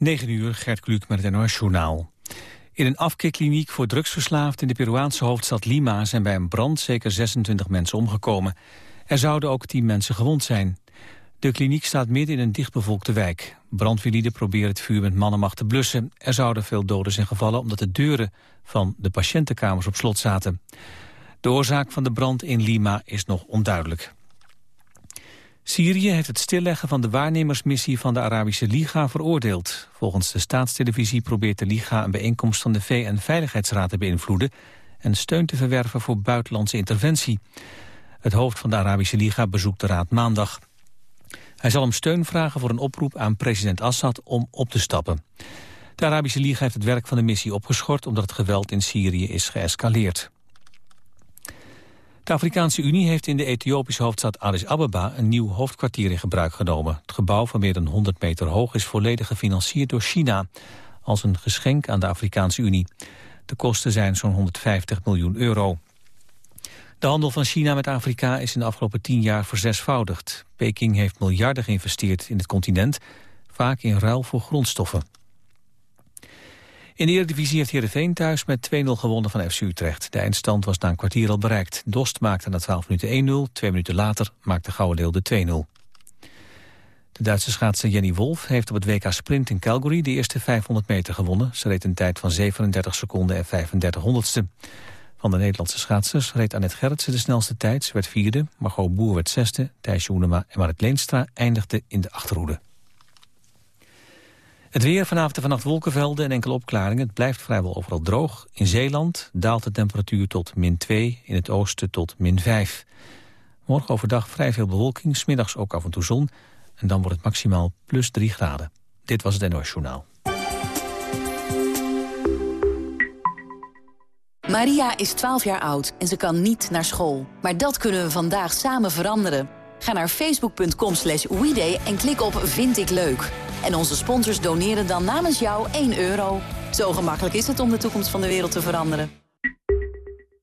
9 uur, Gert Kluk met het NOS Journaal. In een afkeerkliniek voor drugsverslaafden in de Peruaanse hoofdstad Lima... zijn bij een brand zeker 26 mensen omgekomen. Er zouden ook 10 mensen gewond zijn. De kliniek staat midden in een dichtbevolkte wijk. Brandweerlieden proberen het vuur met mannenmacht te blussen. Er zouden veel doden zijn gevallen omdat de deuren van de patiëntenkamers op slot zaten. De oorzaak van de brand in Lima is nog onduidelijk. Syrië heeft het stilleggen van de waarnemersmissie van de Arabische Liga veroordeeld. Volgens de staatstelevisie probeert de Liga een bijeenkomst van de VN-veiligheidsraad te beïnvloeden en steun te verwerven voor buitenlandse interventie. Het hoofd van de Arabische Liga bezoekt de raad maandag. Hij zal om steun vragen voor een oproep aan president Assad om op te stappen. De Arabische Liga heeft het werk van de missie opgeschort omdat het geweld in Syrië is geëscaleerd. De Afrikaanse Unie heeft in de Ethiopische hoofdstad Addis Ababa een nieuw hoofdkwartier in gebruik genomen. Het gebouw van meer dan 100 meter hoog is volledig gefinancierd door China als een geschenk aan de Afrikaanse Unie. De kosten zijn zo'n 150 miljoen euro. De handel van China met Afrika is in de afgelopen tien jaar verzesvoudigd. Peking heeft miljarden geïnvesteerd in het continent, vaak in ruil voor grondstoffen. In de Eredivisie heeft Heerenveen thuis met 2-0 gewonnen van FC Utrecht. De eindstand was na een kwartier al bereikt. Dost maakte na 12 minuten 1-0, twee minuten later maakte Gouwendeel de 2-0. De Duitse schaatser Jenny Wolf heeft op het WK Sprint in Calgary de eerste 500 meter gewonnen. Ze reed een tijd van 37 seconden en 35 honderdste. Van de Nederlandse schaatsers reed Annette Gerritsen de snelste tijd. Ze werd vierde, Margot Boer werd zesde, Thijs Joenema en Marit Leenstra eindigden in de achterhoede. Het weer vanavond en vannacht wolkenvelden en enkele opklaringen. Het blijft vrijwel overal droog. In Zeeland daalt de temperatuur tot min 2, in het oosten tot min 5. Morgen overdag vrij veel bewolking, smiddags ook af en toe zon. En dan wordt het maximaal plus 3 graden. Dit was het NOS Journaal. Maria is 12 jaar oud en ze kan niet naar school. Maar dat kunnen we vandaag samen veranderen. Ga naar facebook.com slash en klik op Vind ik leuk. En onze sponsors doneren dan namens jou 1 euro. Zo gemakkelijk is het om de toekomst van de wereld te veranderen.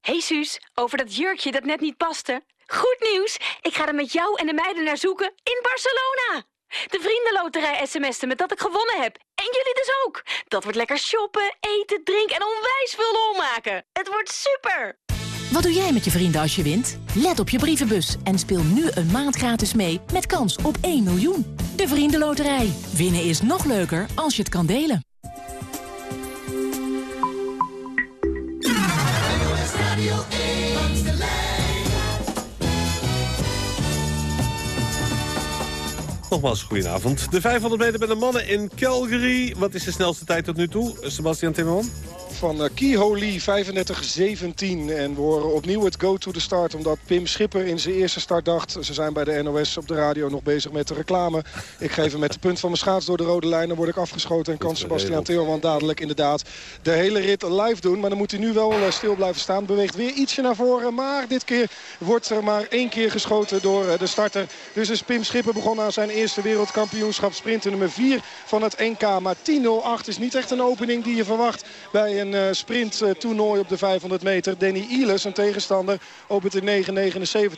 Hey Suus, over dat jurkje dat net niet paste. Goed nieuws, ik ga er met jou en de meiden naar zoeken in Barcelona. De vriendenloterij sms'en met dat ik gewonnen heb. En jullie dus ook. Dat wordt lekker shoppen, eten, drinken en onwijs veel lol maken. Het wordt super! Wat doe jij met je vrienden als je wint? Let op je brievenbus en speel nu een maand gratis mee met kans op 1 miljoen. De Vriendenloterij. Winnen is nog leuker als je het kan delen. Nogmaals, goedenavond. De 500 meter bij de mannen in Calgary. Wat is de snelste tijd tot nu toe, Sebastian Timmerman? Van Kiho Lee, 35-17. En we horen opnieuw het go to the start. Omdat Pim Schipper in zijn eerste start dacht... ze zijn bij de NOS op de radio nog bezig met de reclame. Ik geef hem met de punt van mijn schaats door de rode lijn. Dan word ik afgeschoten en kan Sebastian Timmerman dadelijk inderdaad... de hele rit live doen. Maar dan moet hij nu wel uh, stil blijven staan. Beweegt weer ietsje naar voren. Maar dit keer wordt er maar één keer geschoten door uh, de starter. Dus is Pim Schipper begonnen aan zijn eerste wereldkampioenschap. Sprinter nummer 4 van het NK. Maar 10.08 is niet echt een opening die je verwacht bij een een uh, sprinttoernooi op de 500 meter. Danny Iles, een tegenstander, opent in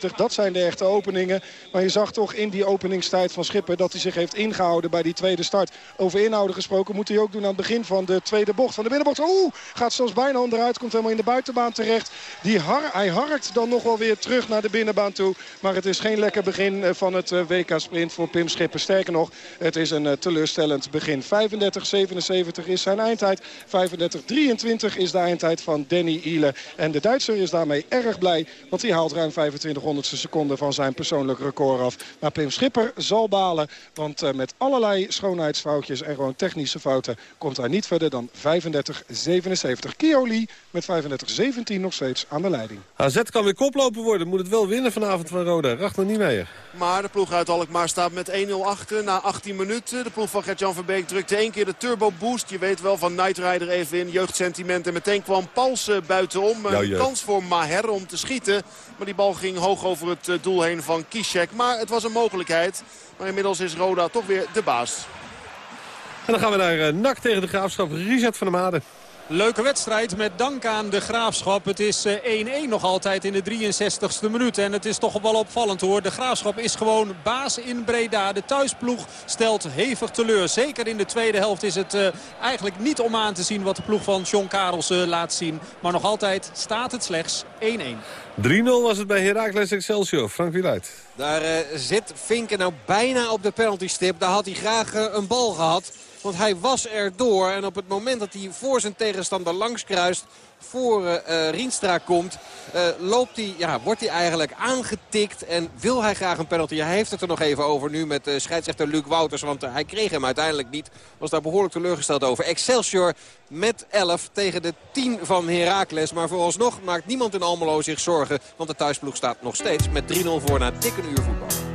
9.79. Dat zijn de echte openingen. Maar je zag toch in die openingstijd van Schipper dat hij zich heeft ingehouden bij die tweede start. Over inhouden gesproken moet hij ook doen aan het begin van de tweede bocht. Van de binnenbocht, oeh, gaat zelfs bijna onderuit. Komt helemaal in de buitenbaan terecht. Die har hij harkt dan nog wel weer terug naar de binnenbaan toe. Maar het is geen lekker begin eh, van het eh, WK-sprint voor Pim Schipper. Sterker nog, het is een teleurstellend begin. 35-77 is zijn eindtijd. 35-23 20 is de eindtijd van Danny Iele. En de Duitser is daarmee erg blij. Want hij haalt ruim 25 honderdste seconden van zijn persoonlijk record af. Maar Pim Schipper zal balen. Want uh, met allerlei schoonheidsfoutjes en gewoon technische fouten... komt hij niet verder dan 35-77. Kioli met 35-17 nog steeds aan de leiding. AZ kan weer koploper worden. Moet het wel winnen vanavond van Roda. Rachter niet meer. Maar de ploeg uit Alkmaar staat met 1-0 achter na 18 minuten. De ploeg van Gert-Jan Verbeek drukte één keer de turbo boost. Je weet wel van Night Rider even in. Jeugdcentrum sentiment. En meteen kwam Paulsen buitenom. Een kans voor Maher om te schieten. Maar die bal ging hoog over het eh, doel heen van Kishek. Maar het was een mogelijkheid. Maar inmiddels is Roda toch weer de baas. En dan gaan we naar uh, NAC tegen de Graafschap. Richard van der Made. Leuke wedstrijd met dank aan de Graafschap. Het is 1-1 nog altijd in de 63ste minuut. En het is toch wel opvallend hoor. De Graafschap is gewoon baas in Breda. De thuisploeg stelt hevig teleur. Zeker in de tweede helft is het eigenlijk niet om aan te zien wat de ploeg van John Karels laat zien. Maar nog altijd staat het slechts 1-1. 3-0 was het bij Heracles Excelsior. Frank Wieluid. Daar uh, zit Vinken nou bijna op de penaltystip. Daar had hij graag uh, een bal gehad. Want hij was er door. En op het moment dat hij voor zijn tegenstander langs kruist voor uh, Rienstra komt, uh, loopt hij, ja, wordt hij eigenlijk aangetikt en wil hij graag een penalty. Hij heeft het er nog even over nu met uh, scheidsrechter Luc Wouters, want hij kreeg hem uiteindelijk niet. Was daar behoorlijk teleurgesteld over. Excelsior met 11 tegen de 10 van Heracles. Maar vooralsnog maakt niemand in Almelo zich zorgen, want de thuisploeg staat nog steeds met 3-0 voor na dik een uur voetbal.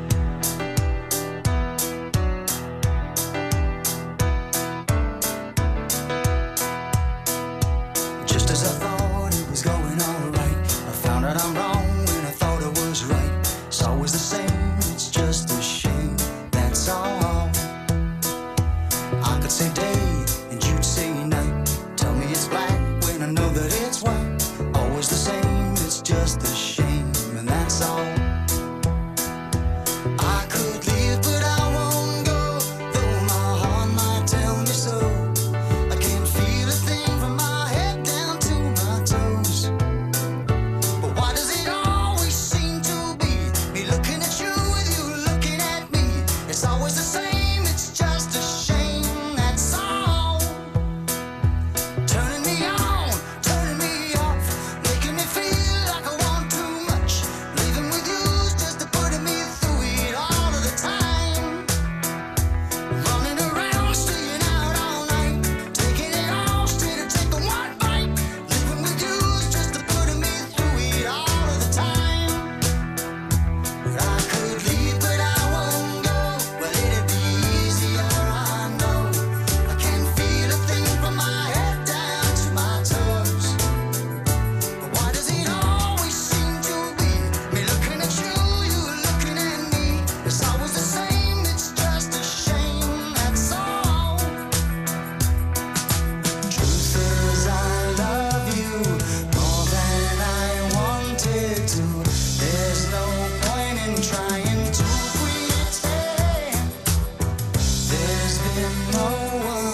no one.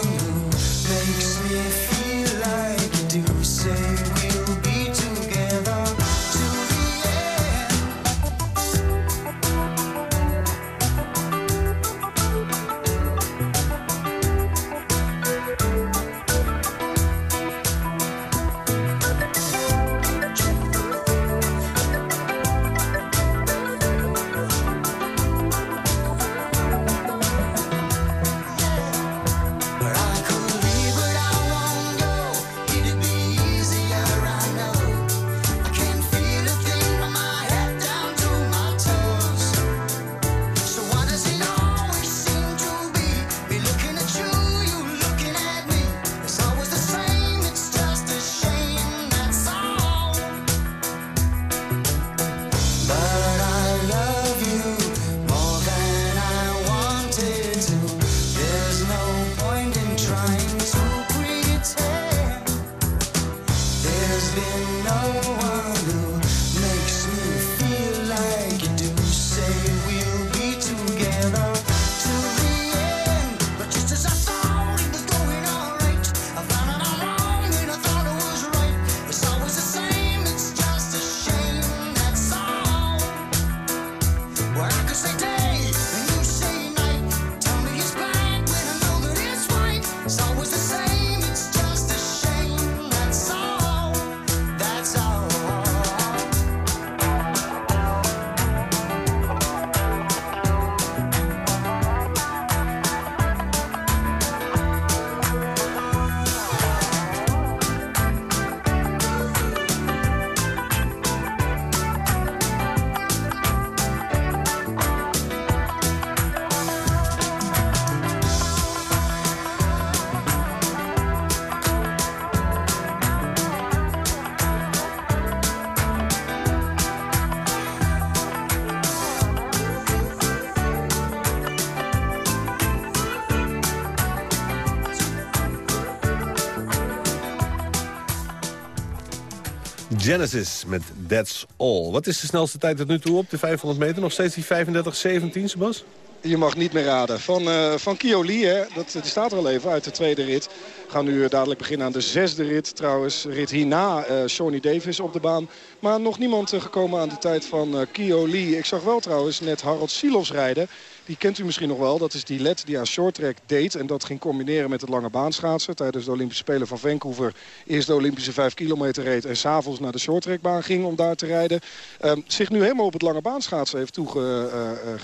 Genesis met That's All. Wat is de snelste tijd tot nu toe op de 500 meter? Nog steeds die 35-17, Sebas? Je mag niet meer raden. Van, uh, van Kioli, hè, dat, die staat er al even uit de tweede rit. We gaan nu dadelijk beginnen aan de zesde rit. Trouwens, rit hierna uh, Shawnee Davis op de baan. Maar nog niemand gekomen aan de tijd van uh, Kioli. Ik zag wel trouwens net Harold Silos rijden. Die kent u misschien nog wel. Dat is die led die aan shorttrack deed. En dat ging combineren met het lange baanschaatsen. Tijdens de Olympische Spelen van Vancouver. Eerst de Olympische 5 kilometer reed. En s'avonds naar de shorttrackbaan ging om daar te rijden. Uh, zich nu helemaal op het lange baanschaatsen heeft toege,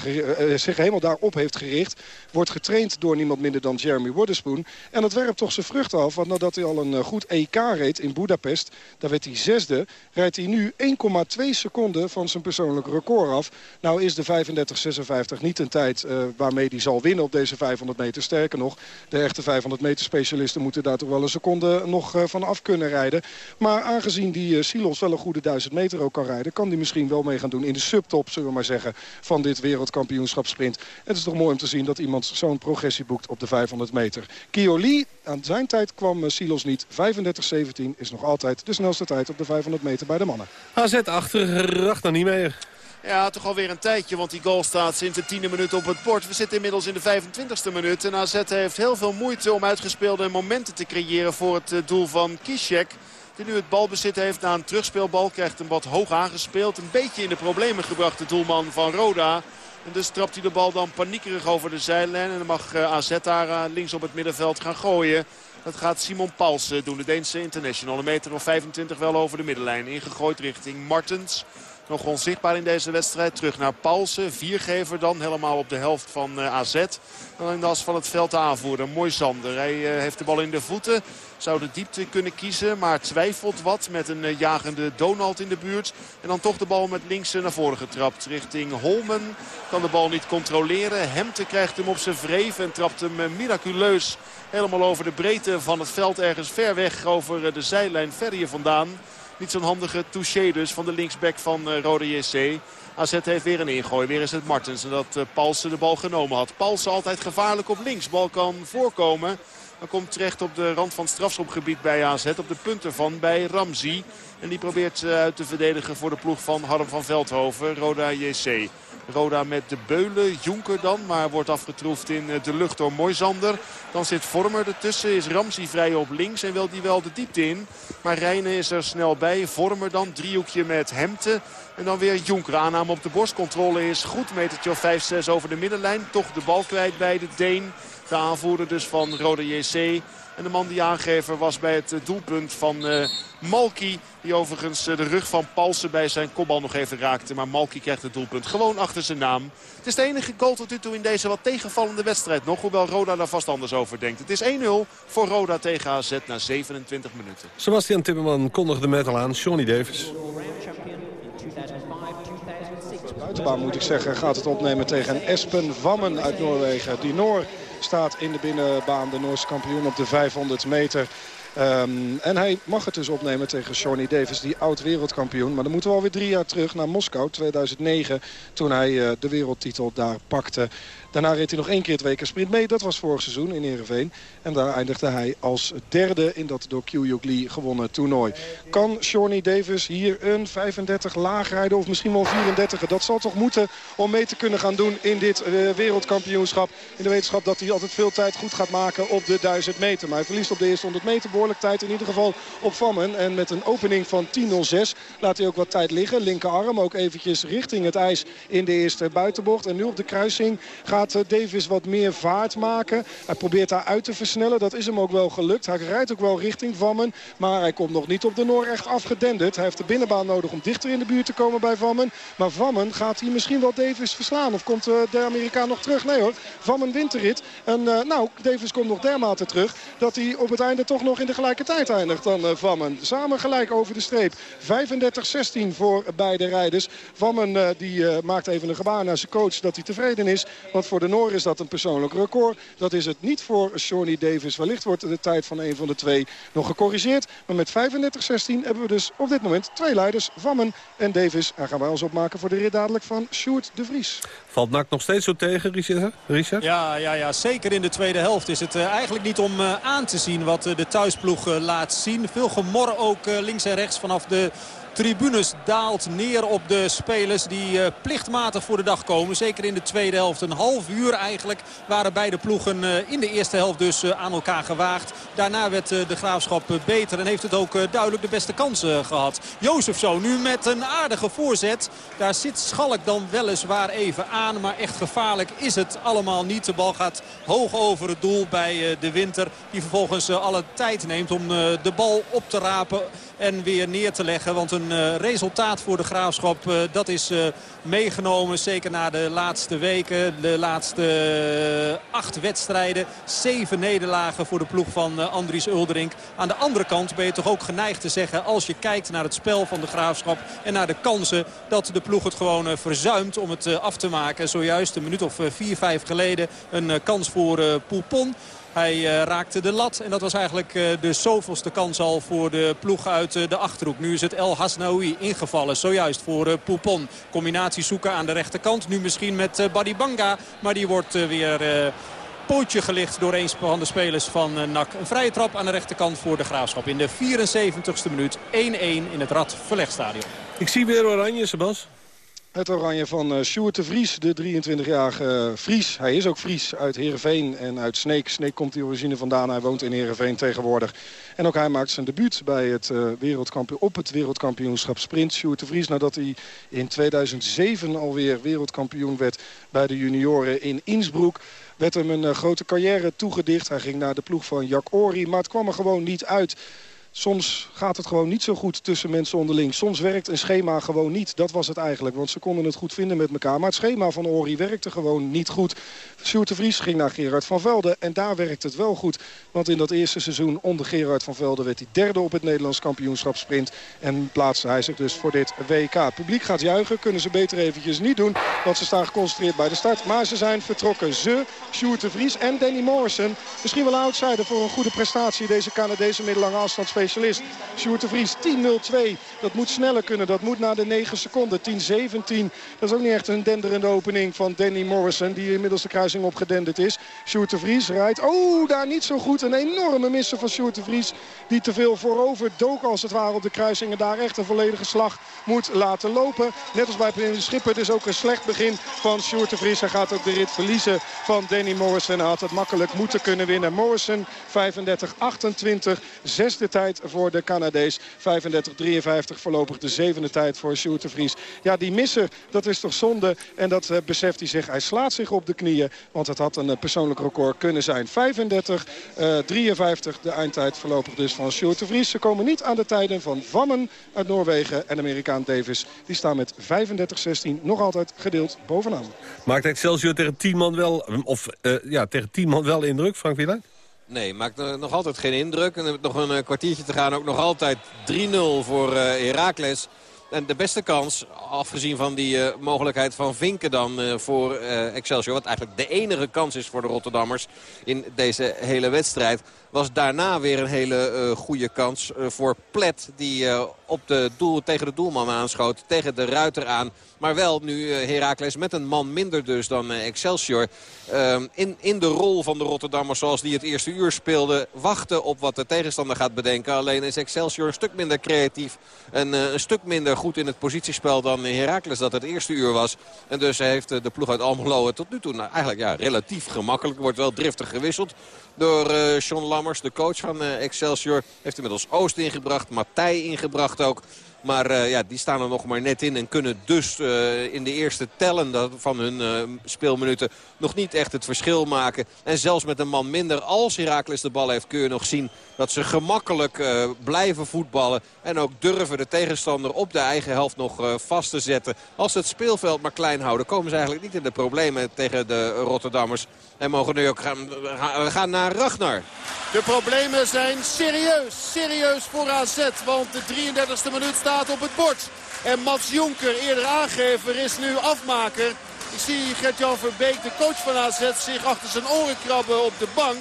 uh, uh, zich helemaal daarop heeft gericht. Wordt getraind door niemand minder dan Jeremy Wooderspoon. En dat werpt toch zijn vrucht af. Want nadat hij al een goed EK reed in Budapest. Daar werd hij zesde. Rijdt hij nu 1,2 seconden van zijn persoonlijke record af. Nou is de 35-56 niet een tijd uh, waarmee hij zal winnen op deze 500 meter. Sterker nog, de echte 500 meter specialisten moeten daar toch wel een seconde nog uh, van af kunnen rijden. Maar aangezien die uh, Silos wel een goede 1000 meter ook kan rijden... kan die misschien wel mee gaan doen in de subtop, zullen we maar zeggen... van dit wereldkampioenschap sprint. Het is toch mooi om te zien dat iemand zo'n progressie boekt op de 500 meter. Kioli, aan zijn tijd kwam Silos niet. 35-17 is nog altijd de snelste tijd op de 500 meter bij de mannen. AZ achter dan niet meer. Ja, toch alweer een tijdje, want die goal staat sinds de tiende minuut op het bord. We zitten inmiddels in de 25e minuut. En AZ heeft heel veel moeite om uitgespeelde momenten te creëren voor het eh, doel van Kishek. Die nu het balbezit heeft na een terugspeelbal. Krijgt hem wat hoog aangespeeld. Een beetje in de problemen gebracht de doelman van Roda. En dus trapt hij de bal dan paniekerig over de zijlijn. En dan mag eh, AZ daar eh, links op het middenveld gaan gooien. Dat gaat Simon Pauls doen, de Deense international. Een meter of 25 wel over de middenlijn. Ingegooid richting Martens. Nog onzichtbaar in deze wedstrijd. Terug naar Paulsen. Viergever dan. Helemaal op de helft van uh, AZ. Dan in de as van het veld aanvoeren. Mooi Zander. Hij uh, heeft de bal in de voeten. Zou de diepte kunnen kiezen. Maar twijfelt wat met een uh, jagende Donald in de buurt. En dan toch de bal met links naar voren getrapt. Richting Holmen. Kan de bal niet controleren. Hemte krijgt hem op zijn vreef. En trapt hem miraculeus helemaal over de breedte van het veld. Ergens ver weg over de zijlijn. Ver hier vandaan. Niet zo'n handige touché dus van de linksback van uh, Rode JC. AZ heeft weer een ingooi. Weer is het Martens. En dat uh, Paulsen de bal genomen had. Paulsen altijd gevaarlijk op links. Bal kan voorkomen. Dan komt terecht op de rand van het strafschopgebied bij AZ. Op de punten van bij Ramzi. En die probeert uh, uit te verdedigen voor de ploeg van Harm van Veldhoven. Roda JC. Roda met de Beulen, Jonker dan. Maar wordt afgetroefd in de lucht door Moisander. Dan zit Vormer ertussen. Is Ramsey vrij op links en wil die wel de diepte in. Maar Rijnen is er snel bij. Vormer dan. Driehoekje met Hemte. En dan weer Jonker. Aanname op de borstcontrole is goed. Metertje of 5-6 over de middenlijn. Toch de bal kwijt bij de Deen. De aanvoerder dus van Rode JC. En de man die aangever was bij het doelpunt van uh, Malky. Die overigens uh, de rug van Palsen bij zijn kopbal nog even raakte. Maar Malky krijgt het doelpunt gewoon achter zijn naam. Het is de enige goal tot nu toe in deze wat tegenvallende wedstrijd nog. Hoewel Roda daar vast anders over denkt. Het is 1-0 voor Roda tegen AZ na 27 minuten. Sebastian Timmerman kondigde met al aan. Johnny Davis. Buitenbaan moet ik zeggen gaat het opnemen tegen Espen Vammen uit Noorwegen. Die Noor staat in de binnenbaan de Noorse kampioen op de 500 meter. Um, en hij mag het dus opnemen tegen Shawnee Davis, die oud-wereldkampioen. Maar dan moeten we alweer drie jaar terug naar Moskou, 2009... toen hij uh, de wereldtitel daar pakte. Daarna reed hij nog één keer het WK Sprint mee. Dat was vorig seizoen in Ereveen. En daar eindigde hij als derde in dat door Kyuyuk Lee gewonnen toernooi. Kan Shawnee Davis hier een 35 laag rijden of misschien wel 34? Dat zal toch moeten om mee te kunnen gaan doen in dit uh, wereldkampioenschap. In de wetenschap dat hij altijd veel tijd goed gaat maken op de 1000 meter. Maar hij verliest op de eerste 100 meter behoorlijk tijd. In ieder geval op Vammen. En met een opening van 10.06 laat hij ook wat tijd liggen. Linkerarm ook eventjes richting het ijs in de eerste buitenbocht. En nu op de kruising gaat Davis wat meer vaart maken. Hij probeert daar uit te versnellen. Dat is hem ook wel gelukt. Hij rijdt ook wel richting Vammen. Maar hij komt nog niet op de Noor echt afgedenderd. Hij heeft de binnenbaan nodig om dichter in de buurt te komen bij Vammen. Maar Vammen gaat hier misschien wel Davis verslaan. Of komt de Amerikaan nog terug? Nee hoor. Vammen wint de rit. En uh, nou, Davis komt nog dermate terug. Dat hij op het einde toch nog in de gelijke tijd eindigt dan uh, Vammen. Samen gelijk over de streep. 35-16 voor beide rijders. Vammen die maakt even een gebaar naar zijn coach dat hij tevreden is. Want voor de Noor is dat een persoonlijk record. Dat is het niet voor Shawnee Davis. Wellicht wordt de tijd van een van de twee nog gecorrigeerd. Maar met 35-16 hebben we dus op dit moment twee leiders. Vammen en Davis. En gaan wij ons opmaken voor de rit dadelijk van Sjoerd de Vries. Valt NAC nog steeds zo tegen, Richard? Ja, ja, ja, zeker in de tweede helft is het uh, eigenlijk niet om uh, aan te zien wat uh, de thuisploeg laat zien. Veel gemor ook links en rechts vanaf de tribunes daalt neer op de spelers die uh, plichtmatig voor de dag komen. Zeker in de tweede helft. Een half uur eigenlijk waren beide ploegen uh, in de eerste helft dus uh, aan elkaar gewaagd. Daarna werd de Graafschap beter en heeft het ook duidelijk de beste kansen gehad. Jozef zo nu met een aardige voorzet. Daar zit Schalk dan weliswaar even aan. Maar echt gevaarlijk is het allemaal niet. De bal gaat hoog over het doel bij de Winter. Die vervolgens alle tijd neemt om de bal op te rapen en weer neer te leggen. Want een uh, resultaat voor de Graafschap, uh, dat is uh, meegenomen. Zeker na de laatste weken, de laatste acht wedstrijden. Zeven nederlagen voor de ploeg van Andries Ulderink. Aan de andere kant ben je toch ook geneigd te zeggen... als je kijkt naar het spel van de Graafschap en naar de kansen... dat de ploeg het gewoon verzuimt om het af te maken. Zojuist een minuut of vier, vijf geleden een kans voor Poupon. Hij uh, raakte de lat en dat was eigenlijk uh, de zoveelste kans al voor de ploeg uit uh, de Achterhoek. Nu is het El Hasnaoui ingevallen, zojuist voor Poupon. Combinatie zoeken aan de rechterkant. Nu misschien met Badibanga, maar die wordt weer pootje gelicht door een van de spelers van NAC. Een vrije trap aan de rechterkant voor de Graafschap. In de 74ste minuut 1-1 in het Rad Verlegstadion. Ik zie weer oranje, Sebas. Het oranje van uh, Sjoerd de Vries, de 23-jarige Fries. Hij is ook Fries uit Heerenveen en uit Sneek. Sneek komt die origine vandaan. Hij woont in Heerenveen tegenwoordig. En ook hij maakt zijn debuut bij het, uh, wereldkampioen, op het wereldkampioenschap sprint. Sjoerd de Vries nadat hij in 2007 alweer wereldkampioen werd bij de junioren in Innsbruck werd hem een grote carrière toegedicht. Hij ging naar de ploeg van Jack Ori, maar het kwam er gewoon niet uit. Soms gaat het gewoon niet zo goed tussen mensen onderling. Soms werkt een schema gewoon niet. Dat was het eigenlijk, want ze konden het goed vinden met elkaar. Maar het schema van Ori werkte gewoon niet goed. Sjoerd de Vries ging naar Gerard van Velde en daar werkt het wel goed. Want in dat eerste seizoen onder Gerard van Velde werd hij derde op het Nederlands kampioenschap sprint. En plaatste hij zich dus voor dit WK. Het publiek gaat juichen, kunnen ze beter eventjes niet doen. Want ze staan geconcentreerd bij de start. Maar ze zijn vertrokken. Ze, Sjoerd de Vries en Danny Morrison. Misschien wel outsider voor een goede prestatie. Deze Canadese middellange afstandsspecialist specialist. Sjoerd de Vries 10.02. Dat moet sneller kunnen. Dat moet na de 9 seconden. 10.17. Dat is ook niet echt een denderende opening van Danny Morrison. Die inmiddels de kruising opgedenderd is. Sjoerd de Vries rijdt. Oh, daar niet zo goed. Een enorme missen van Sjoerd de Vries. Die te veel voorover dook als het ware op de kruising. En daar echt een volledige slag moet laten lopen. Net als bij de Schipper. Is ook een slecht begin van Sjoerd de Vries. Hij gaat ook de rit verliezen van Danny Morrison. Hij had het makkelijk moeten kunnen winnen. Morrison 35-28. Zesde tijd voor de Canadees. 35-53 voorlopig de zevende tijd voor Sjoerd de Vries. Ja, die missen, dat is toch zonde. En dat uh, beseft hij zich. Hij slaat zich op de knieën. Want het had een uh, persoonlijk record kunnen zijn. 35, uh, 53 de eindtijd voorlopig dus van Sjoerd de Vries. Ze komen niet aan de tijden van Vammen uit Noorwegen en Amerikaan Davis. Die staan met 35-16 nog altijd gedeeld bovenaan. Maakt Excelsior tegen 10 man wel, of, ja, tegen 10 man wel indruk, Frank Wieland? Nee, maakt nog altijd geen indruk. En nog een eh, kwartiertje te gaan. Ook nog altijd 3-0 voor uh, Heracles. En de beste kans, afgezien van die uh, mogelijkheid van Vinken dan voor Excelsior... wat eigenlijk de enige kans is voor de Rotterdammers in deze hele wedstrijd... was daarna weer een hele goede kans voor Plet... die op de doel, tegen de doelman aanschoot, tegen de ruiter aan... Maar wel nu Heracles met een man minder dus dan Excelsior. Ehm, in, in de rol van de Rotterdammers zoals die het eerste uur speelde. Wachten op wat de tegenstander gaat bedenken. Alleen is Excelsior een stuk minder creatief. En een stuk minder goed in het positiespel dan Heracles dat het eerste uur was. En dus heeft de ploeg uit Almelo tot nu toe nou, eigenlijk ja, relatief gemakkelijk. Wordt wel driftig gewisseld door uh, Sean Lammers, de coach van uh, Excelsior. Heeft inmiddels Oost ingebracht, Matthij ingebracht ook. Maar uh, ja, die staan er nog maar net in en kunnen dus uh, in de eerste tellen van hun uh, speelminuten nog niet echt het verschil maken. En zelfs met een man minder, als Heracles de bal heeft, kun je nog zien dat ze gemakkelijk blijven voetballen. En ook durven de tegenstander op de eigen helft nog vast te zetten. Als ze het speelveld maar klein houden, komen ze eigenlijk niet in de problemen tegen de Rotterdammers. En mogen nu ook gaan, gaan naar Ragnar. De problemen zijn serieus, serieus voor AZ. Want de 33e minuut staat op het bord. En Mats Jonker, eerder aangever, is nu afmaker. Ik zie Gert-Jan Verbeek, de coach van AZ, zich achter zijn oren krabben op de bank.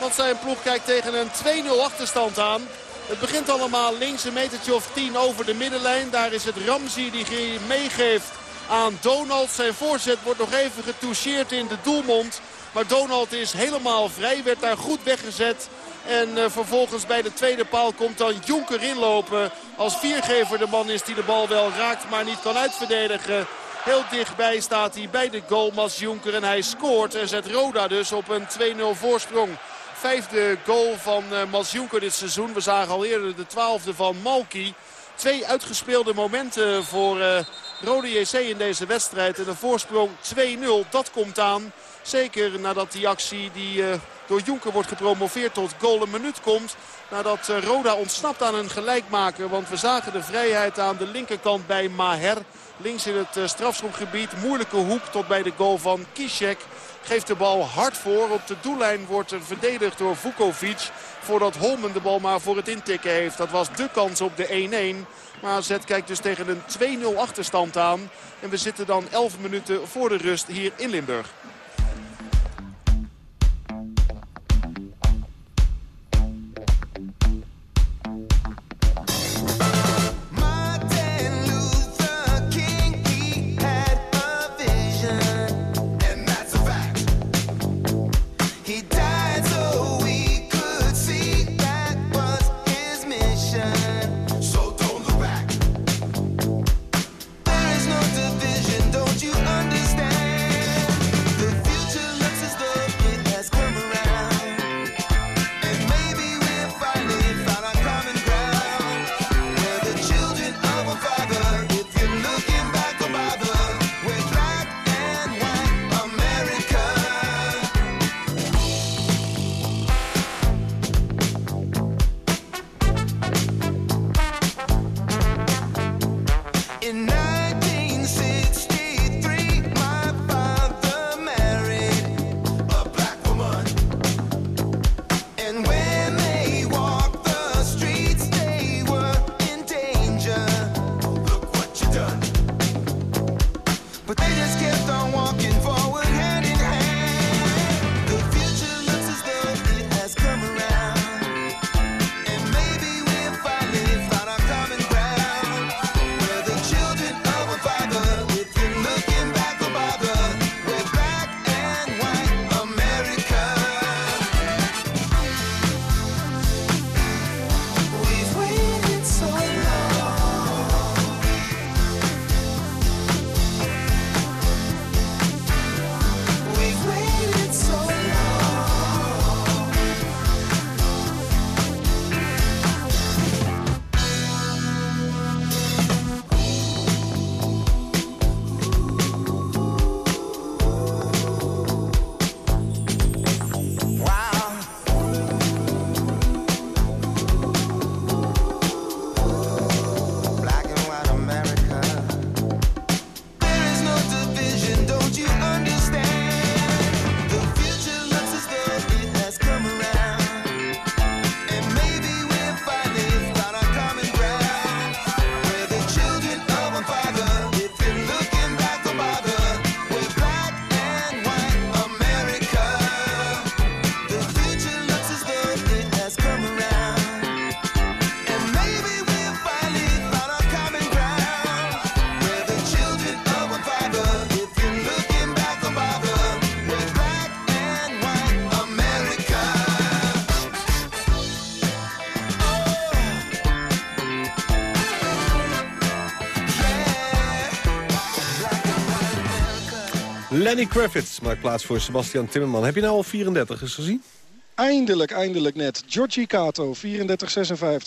Want zijn ploeg kijkt tegen een 2-0 achterstand aan. Het begint allemaal links een metertje of 10 over de middenlijn. Daar is het Ramsey die meegeeft aan Donald. Zijn voorzet wordt nog even getoucheerd in de doelmond. Maar Donald is helemaal vrij, werd daar goed weggezet. En uh, vervolgens bij de tweede paal komt dan Jonker inlopen. Als viergever de man is die de bal wel raakt, maar niet kan uitverdedigen. Heel dichtbij staat hij bij de goal Mas Jonker en hij scoort. En zet Roda dus op een 2-0 voorsprong. Vijfde goal van uh, Mas Jonker dit seizoen. We zagen al eerder de twaalfde van Malki. Twee uitgespeelde momenten voor uh, Rode JC in deze wedstrijd. En een voorsprong 2-0, dat komt aan. Zeker nadat die actie die door Jonker wordt gepromoveerd tot goal een minuut komt. Nadat uh, Roda ontsnapt aan een gelijkmaker. Want we zagen de vrijheid aan de linkerkant bij Maher. Links in het uh, strafschopgebied. Moeilijke hoek tot bij de goal van Kishek. Geeft de bal hard voor. Op de doellijn wordt er verdedigd door Vukovic. Voordat Holmen de bal maar voor het intikken heeft. Dat was de kans op de 1-1. Maar AZ kijkt dus tegen een 2-0 achterstand aan. En we zitten dan 11 minuten voor de rust hier in Limburg. Lenny Kravitz maakt plaats voor Sebastian Timmerman. Heb je nou al 34 eens gezien? Eindelijk, eindelijk net. Georgi Kato, 34-56.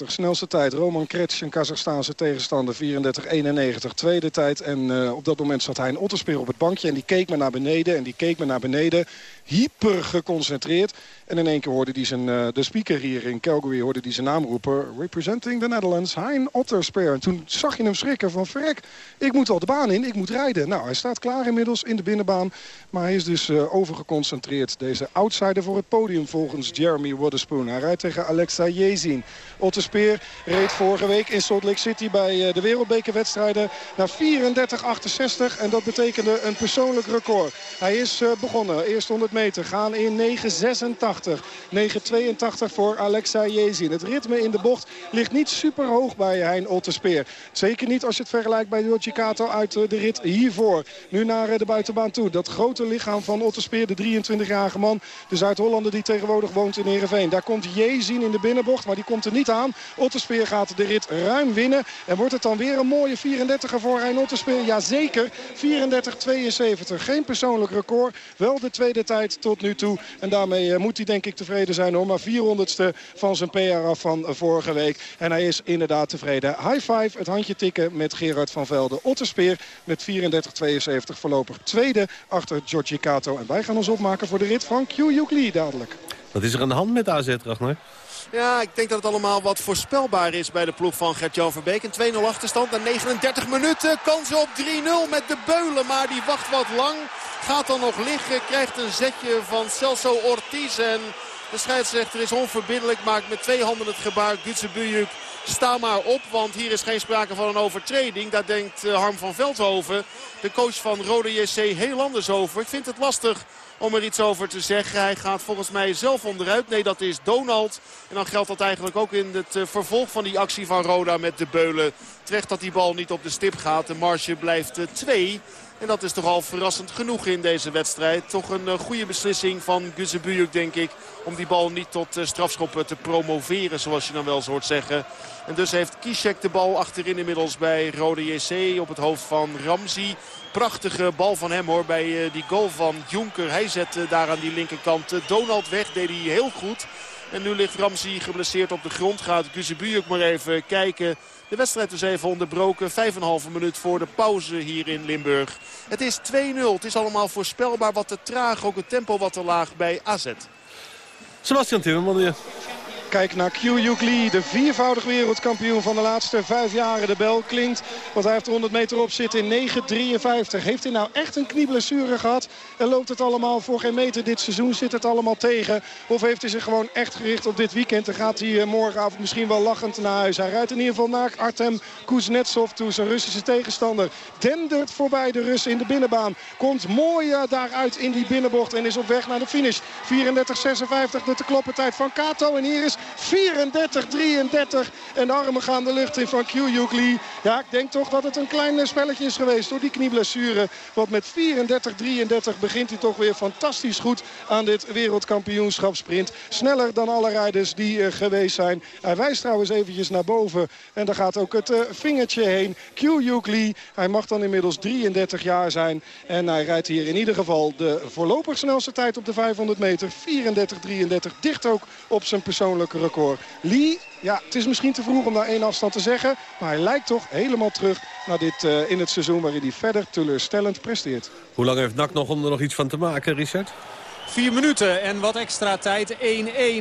Snelste tijd. Roman Kretsch, een Kazachstaanse tegenstander, 34-91. Tweede tijd. En uh, op dat moment zat hij een Otterspeer op het bankje. En die keek me naar beneden en die keek me naar beneden. hyper geconcentreerd. En in één keer hoorde hij zijn, uh, de speaker hier in Calgary hoorde die zijn naam roepen. Representing the Netherlands, Hein Otterspeer. En toen zag je hem schrikken van verrek, ik moet al de baan in, ik moet rijden. Nou, hij staat klaar inmiddels in de binnenbaan. Maar hij is dus uh, overgeconcentreerd. Deze outsider voor het podium Jeremy Waterspoon. Hij rijdt tegen Alexa Jezin. Otterspeer reed vorige week in Salt Lake City bij uh, de wereldbekerwedstrijden naar 34,68. En dat betekende een persoonlijk record. Hij is begonnen, eerst 100 meter, gaan in 9,86. 9.82 voor Alexa Jezin. Het ritme in de bocht ligt niet super hoog bij Hein Otterspeer. Zeker niet als je het vergelijkt bij Yoji Kato uit eh, de rit hiervoor. Nu naar eh, de buitenbaan toe. Dat grote lichaam van Otterspeer, de 23-jarige man. De Zuid-Hollander die tegenwoordig woont in Heerenveen. Daar komt Jezin in de binnenbocht, maar die komt er niet aan. Otterspeer gaat de rit ruim winnen. En wordt het dan weer een mooie 34er voor Hein Otterspeer? Jazeker, 34-72. Geen persoonlijk record. Wel de tweede tijd tot nu toe. En daarmee eh, moet hij denk ik tevreden zijn hoor. Maar 400ste van zijn PR af van vorige week. En hij is inderdaad tevreden. High five, het handje tikken met Gerard van Velde. Otterspeer met 34-72 voorlopig tweede achter Giorgi Kato. En wij gaan ons opmaken voor de rit van Q Lee dadelijk. Wat is er aan de hand met AZ, Ragnar? Ja, ik denk dat het allemaal wat voorspelbaar is bij de ploeg van Gert-Jan Verbeek. Een 2-0 achterstand na 39 minuten. Kans op 3-0 met de Beulen, maar die wacht wat lang. Gaat dan nog liggen, krijgt een zetje van Celso Ortiz. En de scheidsrechter is onverbiddelijk, maakt met twee handen het gebaar. Gutse Bujuk, sta maar op, want hier is geen sprake van een overtreding. Daar denkt eh, Harm van Veldhoven, de coach van Rode JC, heel anders over. Ik vind het lastig om er iets over te zeggen. Hij gaat volgens mij zelf onderuit. Nee, dat is Donald. En dan geldt dat eigenlijk ook in het eh, vervolg van die actie van Roda met de Beulen. Terecht dat die bal niet op de stip gaat. De marge blijft 2. Eh, en dat is toch al verrassend genoeg in deze wedstrijd. Toch een uh, goede beslissing van Guzebuyuk denk ik. Om die bal niet tot strafschoppen te promoveren zoals je dan wel zo hoort zeggen. En dus heeft Kishek de bal achterin inmiddels bij Rode JC op het hoofd van Ramzi. Prachtige bal van hem hoor bij uh, die goal van Jonker. Hij zette daar aan die linkerkant Donald weg. Deed hij heel goed. En nu ligt Ramzi geblesseerd op de grond. Gaat Guzebuyuk maar even kijken de wedstrijd dus even onderbroken. 5,5 minuut voor de pauze hier in Limburg. Het is 2-0. Het is allemaal voorspelbaar wat te traag. Ook het tempo wat te laag bij AZ. Sebastian Timmerman, Kijk naar Q Lee, de viervoudig wereldkampioen van de laatste vijf jaren. De bel klinkt, want hij heeft 100 meter op zitten in 9.53. Heeft hij nou echt een knieblessure gehad? En loopt het allemaal voor geen meter dit seizoen? Zit het allemaal tegen? Of heeft hij zich gewoon echt gericht op dit weekend? Dan gaat hij eh, morgenavond misschien wel lachend naar huis. Hij rijdt in ieder geval naar Artem Kuznetsov toe, zijn Russische tegenstander. Dendert voorbij de Russen in de binnenbaan. Komt mooi daaruit in die binnenbocht en is op weg naar de finish. 34-56 met de kloppentijd van Kato. En hier is 34-33. En de armen gaan de lucht in van Q Lee. Ja, ik denk toch dat het een klein spelletje is geweest door die knieblessure. Want met 34-33 begint hij toch weer fantastisch goed aan dit wereldkampioenschapsprint. Sneller dan alle rijders die er geweest zijn. Hij wijst trouwens eventjes naar boven. En daar gaat ook het uh, vingertje heen. Q Lee. Hij mag dan inmiddels 33 jaar zijn. En hij rijdt hier in ieder geval de voorlopig snelste tijd op de 500 meter. 34-33. Dicht ook op zijn persoonlijke record. Lee, ja, het is misschien te vroeg om daar één afstand te zeggen. Maar hij lijkt toch helemaal terug naar dit uh, in het seizoen waarin hij verder teleurstellend presteert. Hoe lang heeft NAC nog om er nog iets van te maken, Richard? Vier minuten en wat extra tijd. 1-1.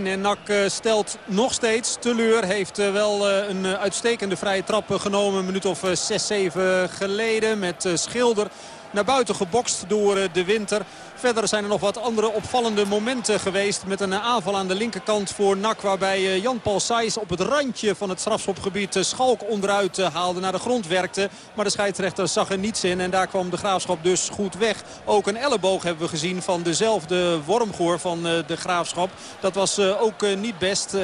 En NAC eh, stelt nog steeds teleur. Heeft eh, wel een uitstekende vrije trap genomen. Een minuut of 6, 7 geleden met Schilder naar buiten gebokst door de winter. Verder zijn er nog wat andere opvallende momenten geweest. Met een aanval aan de linkerkant voor NAC. Waarbij eh, Jan-Paul Sijs op het randje van het strafschopgebied eh, Schalk onderuit eh, haalde. Naar de grond werkte. Maar de scheidsrechter zag er niets in. En daar kwam de Graafschap dus goed weg. Ook een elleboog hebben we gezien van dezelfde wormgoor van de Graafschap. Dat was ook niet best.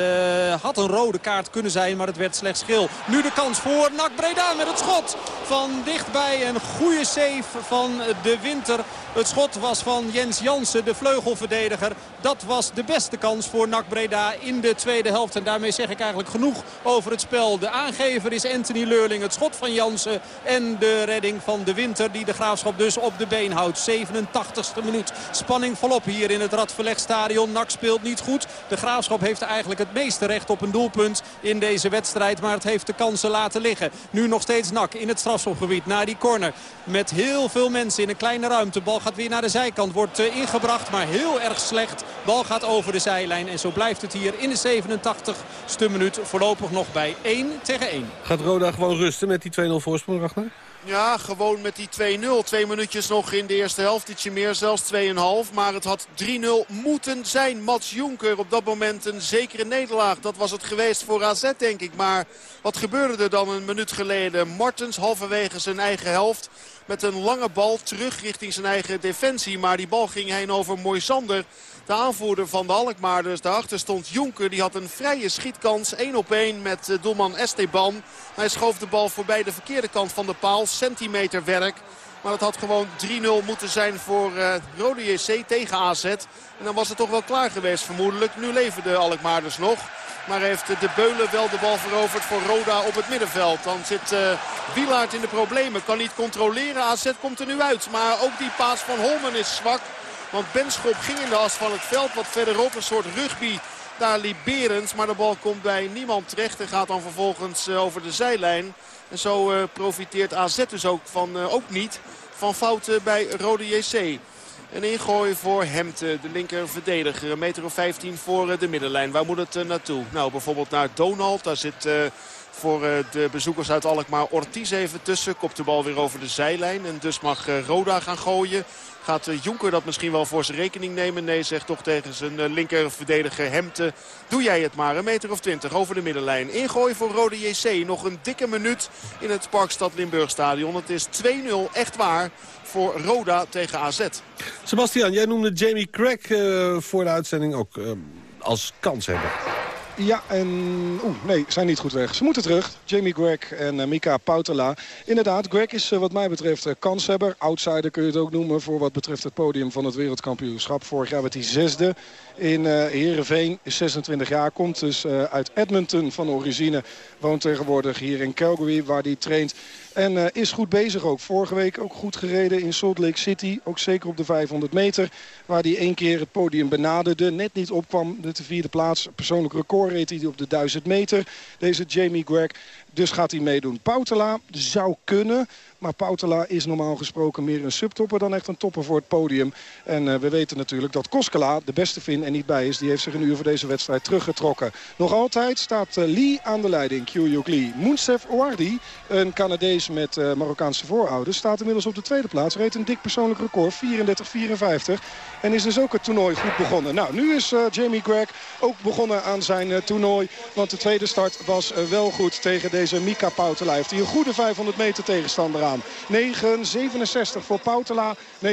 Had een rode kaart kunnen zijn. Maar het werd slechts geel. Nu de kans voor NAC Breda met het schot. Van dichtbij een goede save van de winter. Het schot was van Jens Jansen, de vleugelverdediger. Dat was de beste kans voor NAC Breda in de tweede helft. En daarmee zeg ik eigenlijk genoeg over het spel. De aangever is Anthony Leurling. Het schot van Jansen en de redding van de Winter die de Graafschap dus op de been houdt. 87ste minuut. Spanning volop hier in het Radverlegstadion. NAC speelt niet goed. De Graafschap heeft eigenlijk het meeste recht op een doelpunt in deze wedstrijd. Maar het heeft de kansen laten liggen. Nu nog steeds NAC in het strafschopgebied naar die corner. Met heel veel mensen in een kleine ruimte. Bal gaat weer naar de zijkant wordt ingebracht, maar heel erg slecht. Bal gaat over de zijlijn en zo blijft het hier in de 87ste minuut voorlopig nog bij 1 tegen 1. Gaat Roda gewoon rusten met die 2-0 voorsprong, Ragnar? Ja, gewoon met die 2-0. Twee minuutjes nog in de eerste helft. Ietsje meer, zelfs 2,5. Maar het had 3-0 moeten zijn. Mats Jonker op dat moment een zekere nederlaag. Dat was het geweest voor AZ, denk ik. Maar wat gebeurde er dan een minuut geleden? Martens halverwege zijn eigen helft. Met een lange bal terug richting zijn eigen defensie. Maar die bal ging heen over Moisander. De aanvoerder van de Alkmaarders. Daarachter stond Jonker. Die had een vrije schietkans. 1 op 1 met eh, doelman Esteban. Hij schoof de bal voorbij de verkeerde kant van de paal. Centimeter werk. Maar het had gewoon 3-0 moeten zijn voor uh, Rode JC tegen AZ. En dan was het toch wel klaar geweest vermoedelijk. Nu leven de Alkmaarders nog. Maar heeft de Beulen wel de bal veroverd voor Roda op het middenveld. Dan zit uh, in de problemen. Kan niet controleren. AZ komt er nu uit. Maar ook die paas van Holmen is zwak. Want Benschop ging in de as van het veld. Wat verderop een soort rugby. Berends. Maar de bal komt bij niemand terecht. En gaat dan vervolgens uh, over de zijlijn. En zo uh, profiteert AZ dus ook, van, uh, ook niet van fouten bij Rode JC. Een ingooi voor Hemte, de linker verdediger. Een meter of 15 voor de middenlijn. Waar moet het naartoe? Nou, bijvoorbeeld naar Donald. Daar zit voor de bezoekers uit Alkmaar Ortiz even tussen. Kopt de bal weer over de zijlijn. En dus mag Roda gaan gooien. Gaat eh, Jonker dat misschien wel voor zijn rekening nemen? Nee, zegt toch tegen zijn eh, linker verdediger Hemte. Doe jij het maar. Een meter of twintig over de middenlijn. Ingooi voor Rode JC. Nog een dikke minuut in het Parkstad Limburg stadion. Het is 2-0 echt waar voor Roda tegen AZ. Sebastian, jij noemde Jamie Craig voor de uitzending ook uh, als kanshebber. Ja, en... Oeh, nee, zijn niet goed weg. Ze moeten terug. Jamie Greg en uh, Mika Pautela. Inderdaad, Greg is uh, wat mij betreft uh, kanshebber. Outsider kun je het ook noemen voor wat betreft het podium van het wereldkampioenschap. Vorig jaar werd hij zesde in uh. Is 26 jaar, komt dus uit Edmonton van origine. Woont tegenwoordig hier in Calgary waar hij traint. En uh, is goed bezig ook. Vorige week ook goed gereden in Salt Lake City. Ook zeker op de 500 meter. Waar hij één keer het podium benaderde. Net niet opkwam de vierde plaats. Persoonlijk record reed hij op de 1000 meter. Deze Jamie Greg. Dus gaat hij meedoen. Pautela zou kunnen. Maar Pautela is normaal gesproken meer een subtopper dan echt een topper voor het podium. En uh, we weten natuurlijk dat Koskela, de beste Fin, er niet bij is. Die heeft zich een uur voor deze wedstrijd teruggetrokken. Nog altijd staat uh, Lee aan de leiding, Kyuyuk Lee. Moensef Ouardi, een Canadees met uh, Marokkaanse voorouders, staat inmiddels op de tweede plaats. Reed een dik persoonlijk record, 34-54. En is dus ook het toernooi goed begonnen. Nou, nu is Jamie Greg ook begonnen aan zijn toernooi. Want de tweede start was wel goed tegen deze Mika Pautela. Heeft hij een goede 500 meter tegenstander aan. 9,67 voor Pautela. 9,73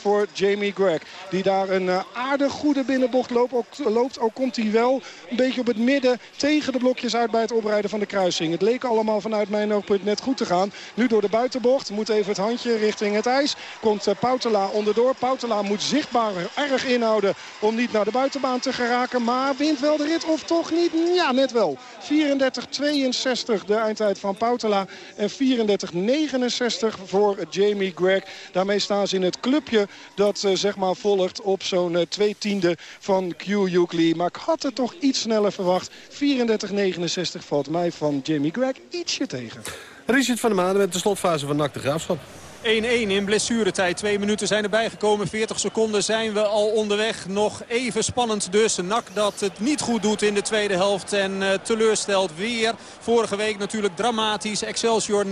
voor Jamie Greg. Die daar een aardig goede binnenbocht loopt ook, loopt. Ook komt hij wel een beetje op het midden tegen de blokjes uit bij het oprijden van de kruising. Het leek allemaal vanuit mijn oogpunt net goed te gaan. Nu door de buitenbocht. Moet even het handje richting het ijs. Komt Pautela onderdoor. Pautela moet zichtbaar erg inhouden om niet naar de buitenbaan te geraken. Maar wint wel de rit of toch niet? Ja, net wel. 34-62 de eindtijd van Pautela. En 34 69 voor Jamie Greg. Daarmee staan ze in het clubje dat uh, zeg maar volgt op zo'n uh, twee tiende van Q. Maar ik had het toch iets sneller verwacht. 34-69 valt mij van Jamie Greg ietsje tegen. Richard van der Maan met de slotfase van NAC de Graafschap. 1-1 in blessuretijd. Twee minuten zijn erbij gekomen. 40 seconden zijn we al onderweg. Nog even spannend dus. Nak dat het niet goed doet in de tweede helft. En uh, teleurstelt weer. Vorige week natuurlijk dramatisch. Excelsior 3-0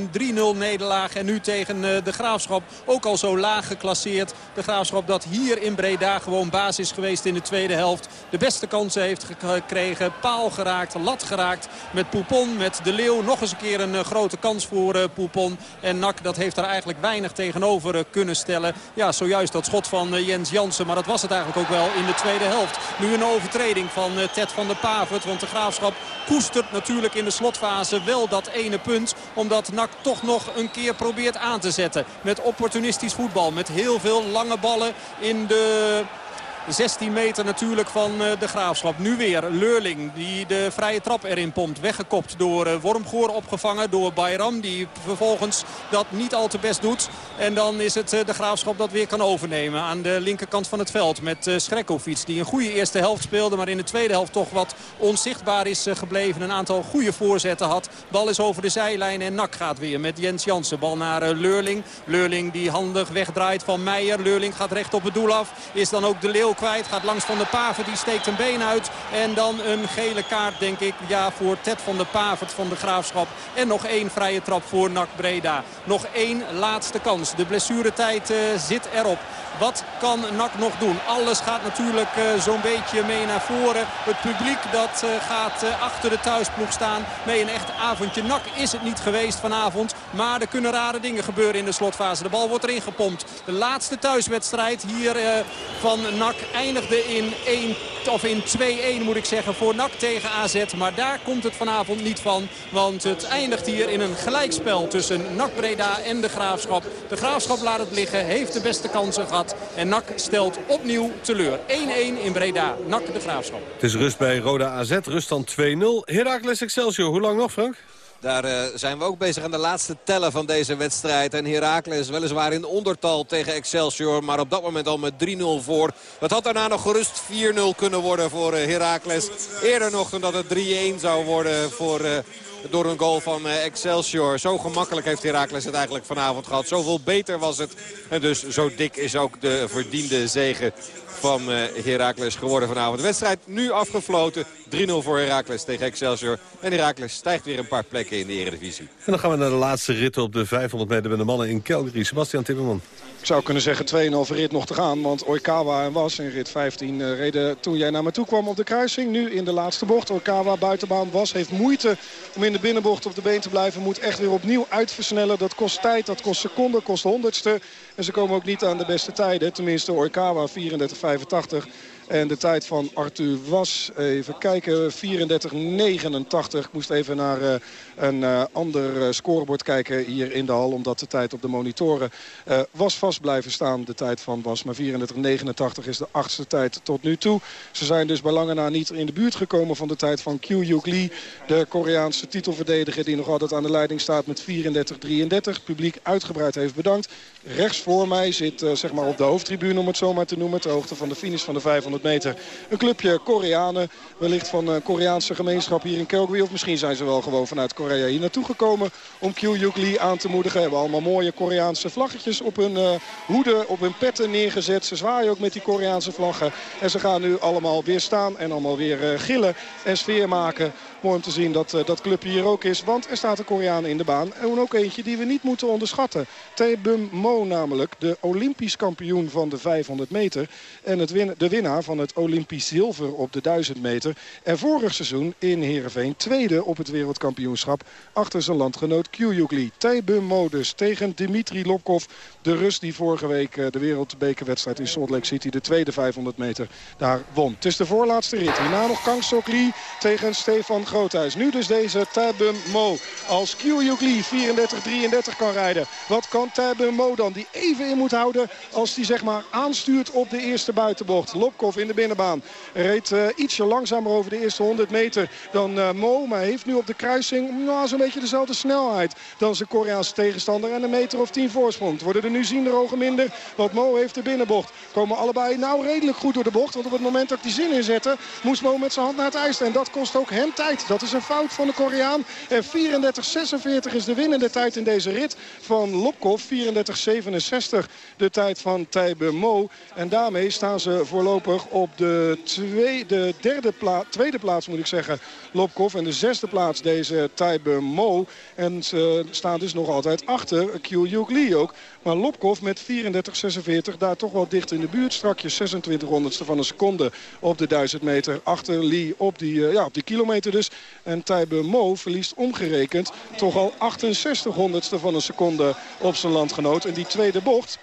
nederlaag. En nu tegen uh, de Graafschap ook al zo laag geclasseerd. De Graafschap dat hier in Breda gewoon basis geweest in de tweede helft. De beste kansen heeft gekregen. Paal geraakt, lat geraakt met Poupon, met De Leeuw. Nog eens een keer een uh, grote kans voor Poupon. En Nak dat heeft er eigenlijk weinig tegenover eh, kunnen stellen. Ja, zojuist dat schot van eh, Jens Jansen. Maar dat was het eigenlijk ook wel in de tweede helft. Nu een overtreding van eh, Ted van der Pavert. Want de Graafschap koestert natuurlijk in de slotfase wel dat ene punt. Omdat NAC toch nog een keer probeert aan te zetten. Met opportunistisch voetbal. Met heel veel lange ballen in de 16 meter natuurlijk van de Graafschap. Nu weer Leurling die de vrije trap erin pompt. Weggekopt door Wormgoor opgevangen door Bayram. Die vervolgens dat niet al te best doet. En dan is het de Graafschap dat weer kan overnemen aan de linkerkant van het veld. Met uh, die een goede eerste helft speelde. Maar in de tweede helft toch wat onzichtbaar is gebleven. Een aantal goede voorzetten had. Bal is over de zijlijn en Nak gaat weer met Jens Jansen. Bal naar Leurling. Leurling die handig wegdraait van Meijer. Leurling gaat recht op het doel af. Is dan ook de Leeuw kwijt. Gaat langs Van de Paven. Die steekt een been uit. En dan een gele kaart denk ik. Ja voor Ted van de Pavert van de Graafschap. En nog één vrije trap voor Nak Breda. Nog één laatste kans. De blessuretijd uh, zit erop. Wat kan NAC nog doen? Alles gaat natuurlijk uh, zo'n beetje mee naar voren. Het publiek dat uh, gaat uh, achter de thuisploeg staan. Nee, een echt avondje NAC is het niet geweest vanavond. Maar er kunnen rare dingen gebeuren in de slotfase. De bal wordt erin gepompt. De laatste thuiswedstrijd hier van NAC eindigde in 1 of in 2-1 moet ik zeggen voor NAC tegen AZ. Maar daar komt het vanavond niet van. Want het eindigt hier in een gelijkspel tussen NAC Breda en de Graafschap. De Graafschap laat het liggen, heeft de beste kansen gehad. En NAC stelt opnieuw teleur. 1-1 in Breda, NAC de Graafschap. Het is rust bij Roda AZ, rust dan 2-0. Heracles Excelsior, hoe lang nog Frank? Daar uh, zijn we ook bezig aan de laatste tellen van deze wedstrijd. En Heracles weliswaar in ondertal tegen Excelsior. Maar op dat moment al met 3-0 voor. Het had daarna nog gerust 4-0 kunnen worden voor uh, Heracles. Eerder nog dan dat het 3-1 zou worden voor... Uh, door een goal van Excelsior. Zo gemakkelijk heeft Heracles het eigenlijk vanavond gehad. Zoveel beter was het. En dus zo dik is ook de verdiende zegen van uh, Heracles geworden vanavond. De wedstrijd nu afgefloten. 3-0 voor Heracles tegen Excelsior. En Heracles stijgt weer een paar plekken in de Eredivisie. En dan gaan we naar de laatste rit op de 500 meter met de mannen in Calgary. Sebastian Timmerman. Ik zou kunnen zeggen 2,5 rit nog te gaan. Want Oikawa en Was in rit 15 uh, reden toen jij naar me toe kwam op de kruising. Nu in de laatste bocht. Oikawa buitenbaan Was heeft moeite om in de binnenbocht op de been te blijven. Moet echt weer opnieuw uitversnellen. Dat kost tijd, dat kost seconden, kost honderdste. En ze komen ook niet aan de beste tijden. Tenminste Oikawa 34,85. En de tijd van Arthur was, even kijken, 34,89. Ik moest even naar uh, een uh, ander uh, scorebord kijken hier in de hal. Omdat de tijd op de monitoren was vast blijven staan. De tijd van was maar 34,89 is de achtste tijd tot nu toe. Ze zijn dus bij lange na niet in de buurt gekomen van de tijd van Kyu Lee. De Koreaanse titelverdediger die nog altijd aan de leiding staat met 34,33. Publiek uitgebreid heeft bedankt. Rechts voor mij zit zeg maar op de hoofdtribune om het zo maar te noemen. Ter hoogte van de finish van de 500 meter. Een clubje Koreanen, wellicht van een Koreaanse gemeenschap hier in Calgary. Of misschien zijn ze wel gewoon vanuit Korea hier naartoe gekomen om Kyu Lee aan te moedigen. Hebben allemaal mooie Koreaanse vlaggetjes op hun uh, hoeden, op hun petten neergezet. Ze zwaaien ook met die Koreaanse vlaggen. En ze gaan nu allemaal weer staan en allemaal weer uh, gillen en sfeer maken. Mooi om te zien dat uh, dat clubje hier ook is. Want er staat een Koreaan in de baan. En ook eentje die we niet moeten onderschatten. Taebum Mo namelijk. De Olympisch kampioen van de 500 meter. En het de winnaar van het Olympisch zilver op de 1000 meter. En vorig seizoen in Heerenveen tweede op het wereldkampioenschap. Achter zijn landgenoot Kyuyuk Taebum Mo dus tegen Dimitri Lopkov. De Rus die vorige week uh, de wereldbekerwedstrijd in Salt Lake City. De tweede 500 meter daar won. Het is de voorlaatste rit. Hierna nog Kang Sok Lee tegen Stefan Groothuis. Nu dus deze Tabum Mo. Als Kyuyuk Lee 34-33 kan rijden. Wat kan Tabum Mo dan? Die even in moet houden als die zeg maar aanstuurt op de eerste buitenbocht. Lopkov in de binnenbaan. Reed uh, ietsje langzamer over de eerste 100 meter dan uh, Mo. Maar heeft nu op de kruising nou, zo'n beetje dezelfde snelheid dan zijn Koreaanse tegenstander. En een meter of 10 voorsprong. Worden er nu zien de ogen minder. Want Mo heeft de binnenbocht. Komen allebei nou redelijk goed door de bocht. Want op het moment dat hij zin inzette moest Mo met zijn hand naar het ijs. En dat kost ook hem tijd. Dat is een fout van de Koreaan. En 34-46 is de winnende tijd in deze rit van Lopkov. 34-67 de tijd van Tijbe Mo. En daarmee staan ze voorlopig op de, twee, de derde pla tweede plaats moet ik zeggen. Lopkov en de zesde plaats deze Tijbe Mo. En ze staan dus nog altijd achter Kyuyuk Lee ook. Maar Lopkov met 34-46 daar toch wel dicht in de buurt. Strakjes 26 honderdste van een seconde op de 1000 meter. Achter Lee op die, uh, ja, op die kilometer dus. En Tijbe Mo verliest omgerekend toch al 68 honderdste van een seconde op zijn landgenoot. En die tweede bocht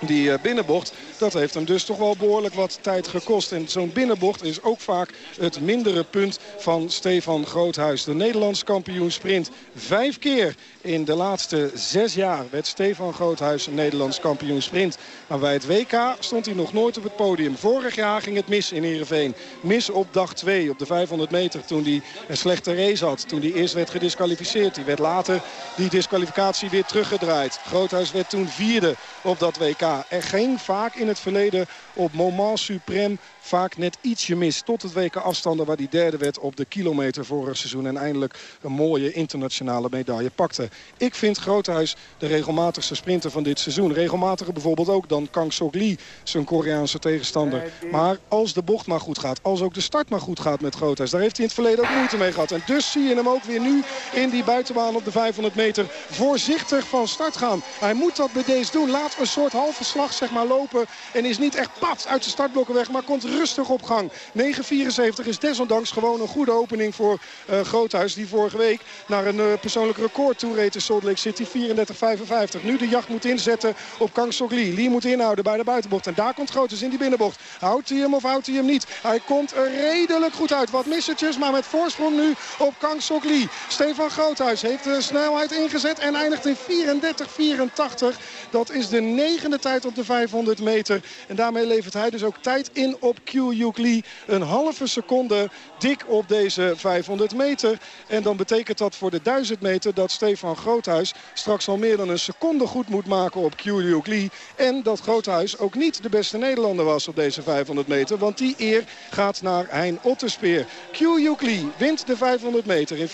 die eh, binnenbocht, dat heeft hem dus toch wel behoorlijk wat tijd gekost. En zo'n binnenbocht is ook vaak het mindere punt van Stefan Groothuis. De Nederlands kampioen sprint. Vijf keer in de laatste zes jaar werd Stefan Groothuis Nederlands kampioen sprint. Maar bij het WK stond hij nog nooit op het podium. Vorig jaar ging het mis in Heerenveen. Mis op dag 2 op de 500 meter toen hij een slechte race had. Toen hij eerst werd gedisqualificeerd. Die werd later die disqualificatie weer teruggedraaid. Groothuis werd toen vierde op dat WK. Er ging vaak in het verleden op moment suprême vaak net ietsje mis. Tot het weken afstanden waar die derde werd op de kilometer vorig seizoen. En eindelijk een mooie internationale medaille pakte. Ik vind Groothuis de regelmatigste sprinter van dit seizoen. Regelmatiger bijvoorbeeld ook dan Kang Sok Lee, zijn Koreaanse tegenstander. Maar als de bocht maar goed gaat, als ook de start maar goed gaat met Groothuis. Daar heeft hij in het verleden ook moeite mee gehad. En dus zie je hem ook weer nu in die buitenbaan op de 500 meter voorzichtig van start gaan. Hij moet dat bij deze doen. Laat een soort halve slag zeg maar, lopen. En is niet echt uit de startblokken weg, maar komt rustig op gang. 9.74 is desondanks gewoon een goede opening voor uh, Groothuis. Die vorige week naar een uh, persoonlijk record toe reed in Salt Lake City. 34.55. Nu de jacht moet inzetten op Kang Sok Lee. Lee moet inhouden bij de buitenbocht. En daar komt Groothuis in die binnenbocht. Houdt hij hem of houdt hij hem niet? Hij komt er redelijk goed uit. Wat missetjes, maar met voorsprong nu op Kang Sok Lee. Stefan Groothuis heeft de snelheid ingezet en eindigt in 34.84. Dat is de negende tijd op de 500 meter. En daarmee levert hij dus ook tijd in op Q Lee een halve seconde dik op deze 500 meter. En dan betekent dat voor de 1000 meter dat Stefan Groothuis straks al meer dan een seconde goed moet maken op Q Lee. En dat Groothuis ook niet de beste Nederlander was op deze 500 meter. Want die eer gaat naar Hein Otterspeer. Q Lee wint de 500 meter in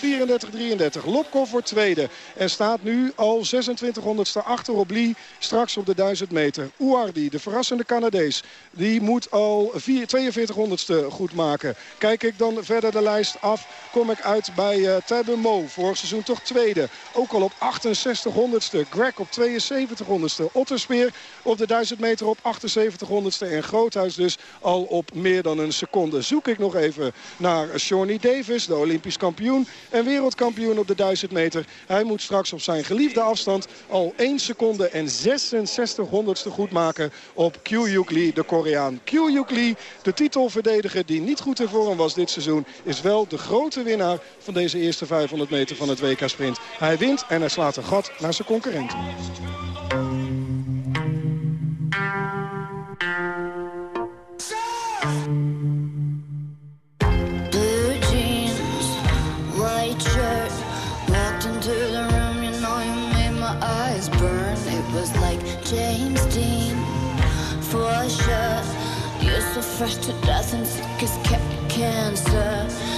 34-33. Lopkov wordt tweede. En staat nu al 2600ste achter op Lee. Straks op de 1000 meter. Ouardi, de verrassende Canadees. Die moet al 4, 4200ste goed maken. Kijk ik dan verder de lijst af, kom ik uit bij uh, Mo. Vorig seizoen toch tweede. Ook al op 6800ste. Greg op 7200ste. Otterspeer op de 1000 meter op 7800ste. En Groothuis dus al op meer dan een seconde. Zoek ik nog even naar Shawnee Davis, de Olympisch kampioen. En wereldkampioen op de 1000 meter. Hij moet straks op zijn geliefde afstand al 1 seconde en 66 honderdste goed maken op Kyu Lee, de Koreaan. Kyu Lee, de titelverdediger die niet goed in vorm was dit seizoen... is wel de grote winnaar van deze eerste 500 meter van het WK Sprint. Hij wint en hij slaat een gat naar zijn concurrent. So fresh to death and sick as cancer.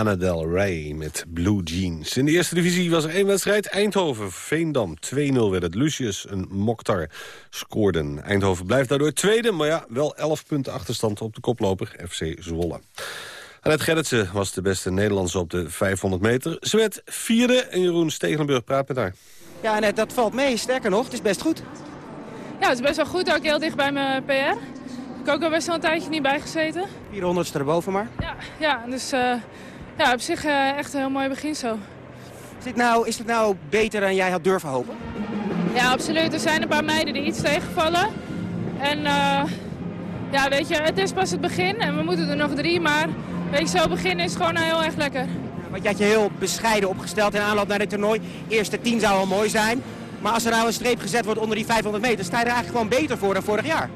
Lana Del Rey met Blue Jeans. In de eerste divisie was er één wedstrijd. Eindhoven, Veendam. 2-0 werd het. Lucius en Mokhtar scoorden. Eindhoven blijft daardoor tweede, maar ja, wel 11 punten achterstand op de koploper FC Zwolle. Annette Gerritsen was de beste Nederlandse op de 500 meter. Ze werd vierde en Jeroen Stegenburg praat met haar. Ja, net dat valt mee. Sterker nog, het is best goed. Ja, het is best wel goed. Ook heel dicht bij mijn PR. Ik heb ook al best wel een tijdje niet bijgezeten. 400ste erboven maar. Ja, ja dus uh, ja, op zich uh, echt een heel mooi begin zo. Is dit, nou, is dit nou beter dan jij had durven hopen? Ja, absoluut. Er zijn een paar meiden die iets tegenvallen. En uh, ja, weet je, het is pas het begin en we moeten er nog drie. Maar weet je, zo beginnen is gewoon heel erg lekker. Want je had je heel bescheiden opgesteld in aanloop naar dit toernooi. Eerste tien zou wel mooi zijn. Maar als er nou een streep gezet wordt onder die 500 meter, sta je er eigenlijk gewoon beter voor dan vorig jaar.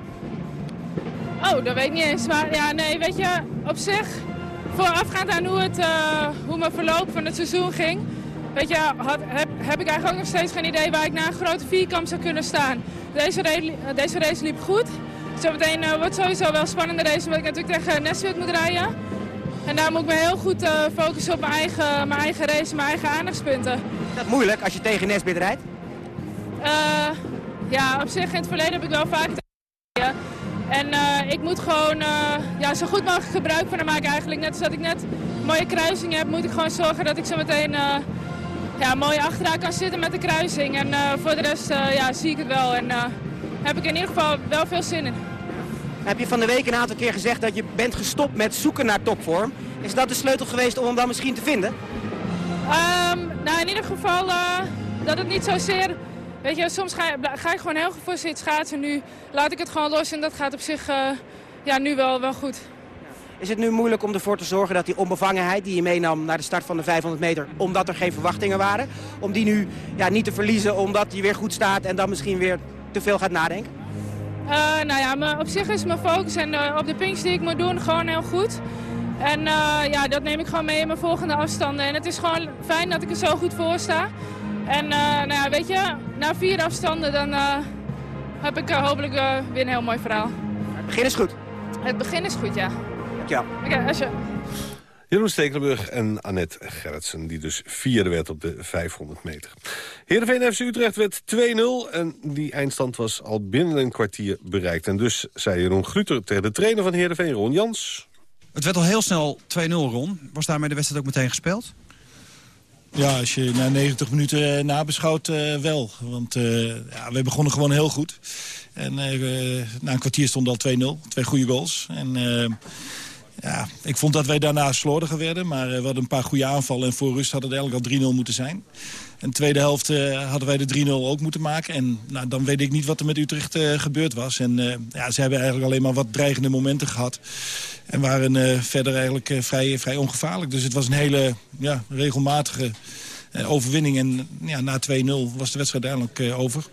Oh, dat weet ik niet eens. Maar ja, nee, weet je, op zich, voorafgaand aan hoe, het, uh, hoe mijn verloop van het seizoen ging, weet je, had, heb, heb ik eigenlijk ook nog steeds geen idee waar ik na een grote vierkamp zou kunnen staan. Deze, race, deze race liep goed. Zometeen uh, wordt sowieso wel een spannende race, omdat ik natuurlijk tegen Neswit moet rijden. En daar moet ik me heel goed uh, focussen op mijn eigen, mijn eigen race, mijn eigen aandachtspunten. Is dat moeilijk als je tegen Nesbit rijdt? ja, op zich in het verleden heb ik wel vaak en uh, ik moet gewoon uh, ja, zo goed mogelijk gebruik van hem maken eigenlijk. Net als dat ik net mooie kruisingen heb, moet ik gewoon zorgen dat ik zo meteen uh, ja, mooi achteraan kan zitten met de kruising. En voor de rest ja, zie ik het wel en heb ik in ieder geval wel veel zin in. Heb je van de week een aantal keer gezegd dat je bent gestopt met zoeken naar topvorm. Is dat de sleutel geweest om hem dan misschien te vinden? Um, nou, in ieder geval dat het niet zozeer Weet je, soms ga, ga ik gewoon heel geforceerd schaatsen. Nu laat ik het gewoon los en dat gaat op zich uh, ja, nu wel, wel goed. Is het nu moeilijk om ervoor te zorgen dat die onbevangenheid die je meenam naar de start van de 500 meter, omdat er geen verwachtingen waren, om die nu ja, niet te verliezen omdat je weer goed staat en dan misschien weer te veel gaat nadenken? Uh, nou ja, maar op zich is mijn focus en uh, op de pinch die ik moet doen gewoon heel goed. En uh, ja, dat neem ik gewoon mee in mijn volgende afstanden. En het is gewoon fijn dat ik er zo goed voor sta. En uh, nou ja, weet je, na vier afstanden dan uh, heb ik uh, hopelijk weer een heel mooi verhaal. Het begin is goed? Het begin is goed, ja. Dankjewel. Oké, okay, als je... Jeroen Stekelenburg en Annette Gerritsen, die dus vierde werd op de 500 meter. Heerenveen FC Utrecht werd 2-0 en die eindstand was al binnen een kwartier bereikt. En dus zei Jeroen Gruter tegen de trainer van Heerenveen, Ron Jans... Het werd al heel snel 2-0, Ron. Was daarmee de wedstrijd ook meteen gespeeld? Ja, als je na 90 minuten uh, nabeschouwt, uh, wel. Want uh, ja, we begonnen gewoon heel goed. En na een kwartier stond al 2-0. Twee goede goals. En ja, ik vond dat wij daarna slordiger werden. Maar we hadden een paar goede aanvallen. En voor rust had het eigenlijk al 3-0 moeten zijn. En de tweede helft hadden wij de 3-0 ook moeten maken. En nou, dan weet ik niet wat er met Utrecht gebeurd was. En ja, ze hebben eigenlijk alleen maar wat dreigende momenten gehad. En waren uh, verder eigenlijk uh, vrij, vrij ongevaarlijk. Dus het was een hele ja, regelmatige uh, overwinning. En ja, na 2-0 was de wedstrijd uiteindelijk over.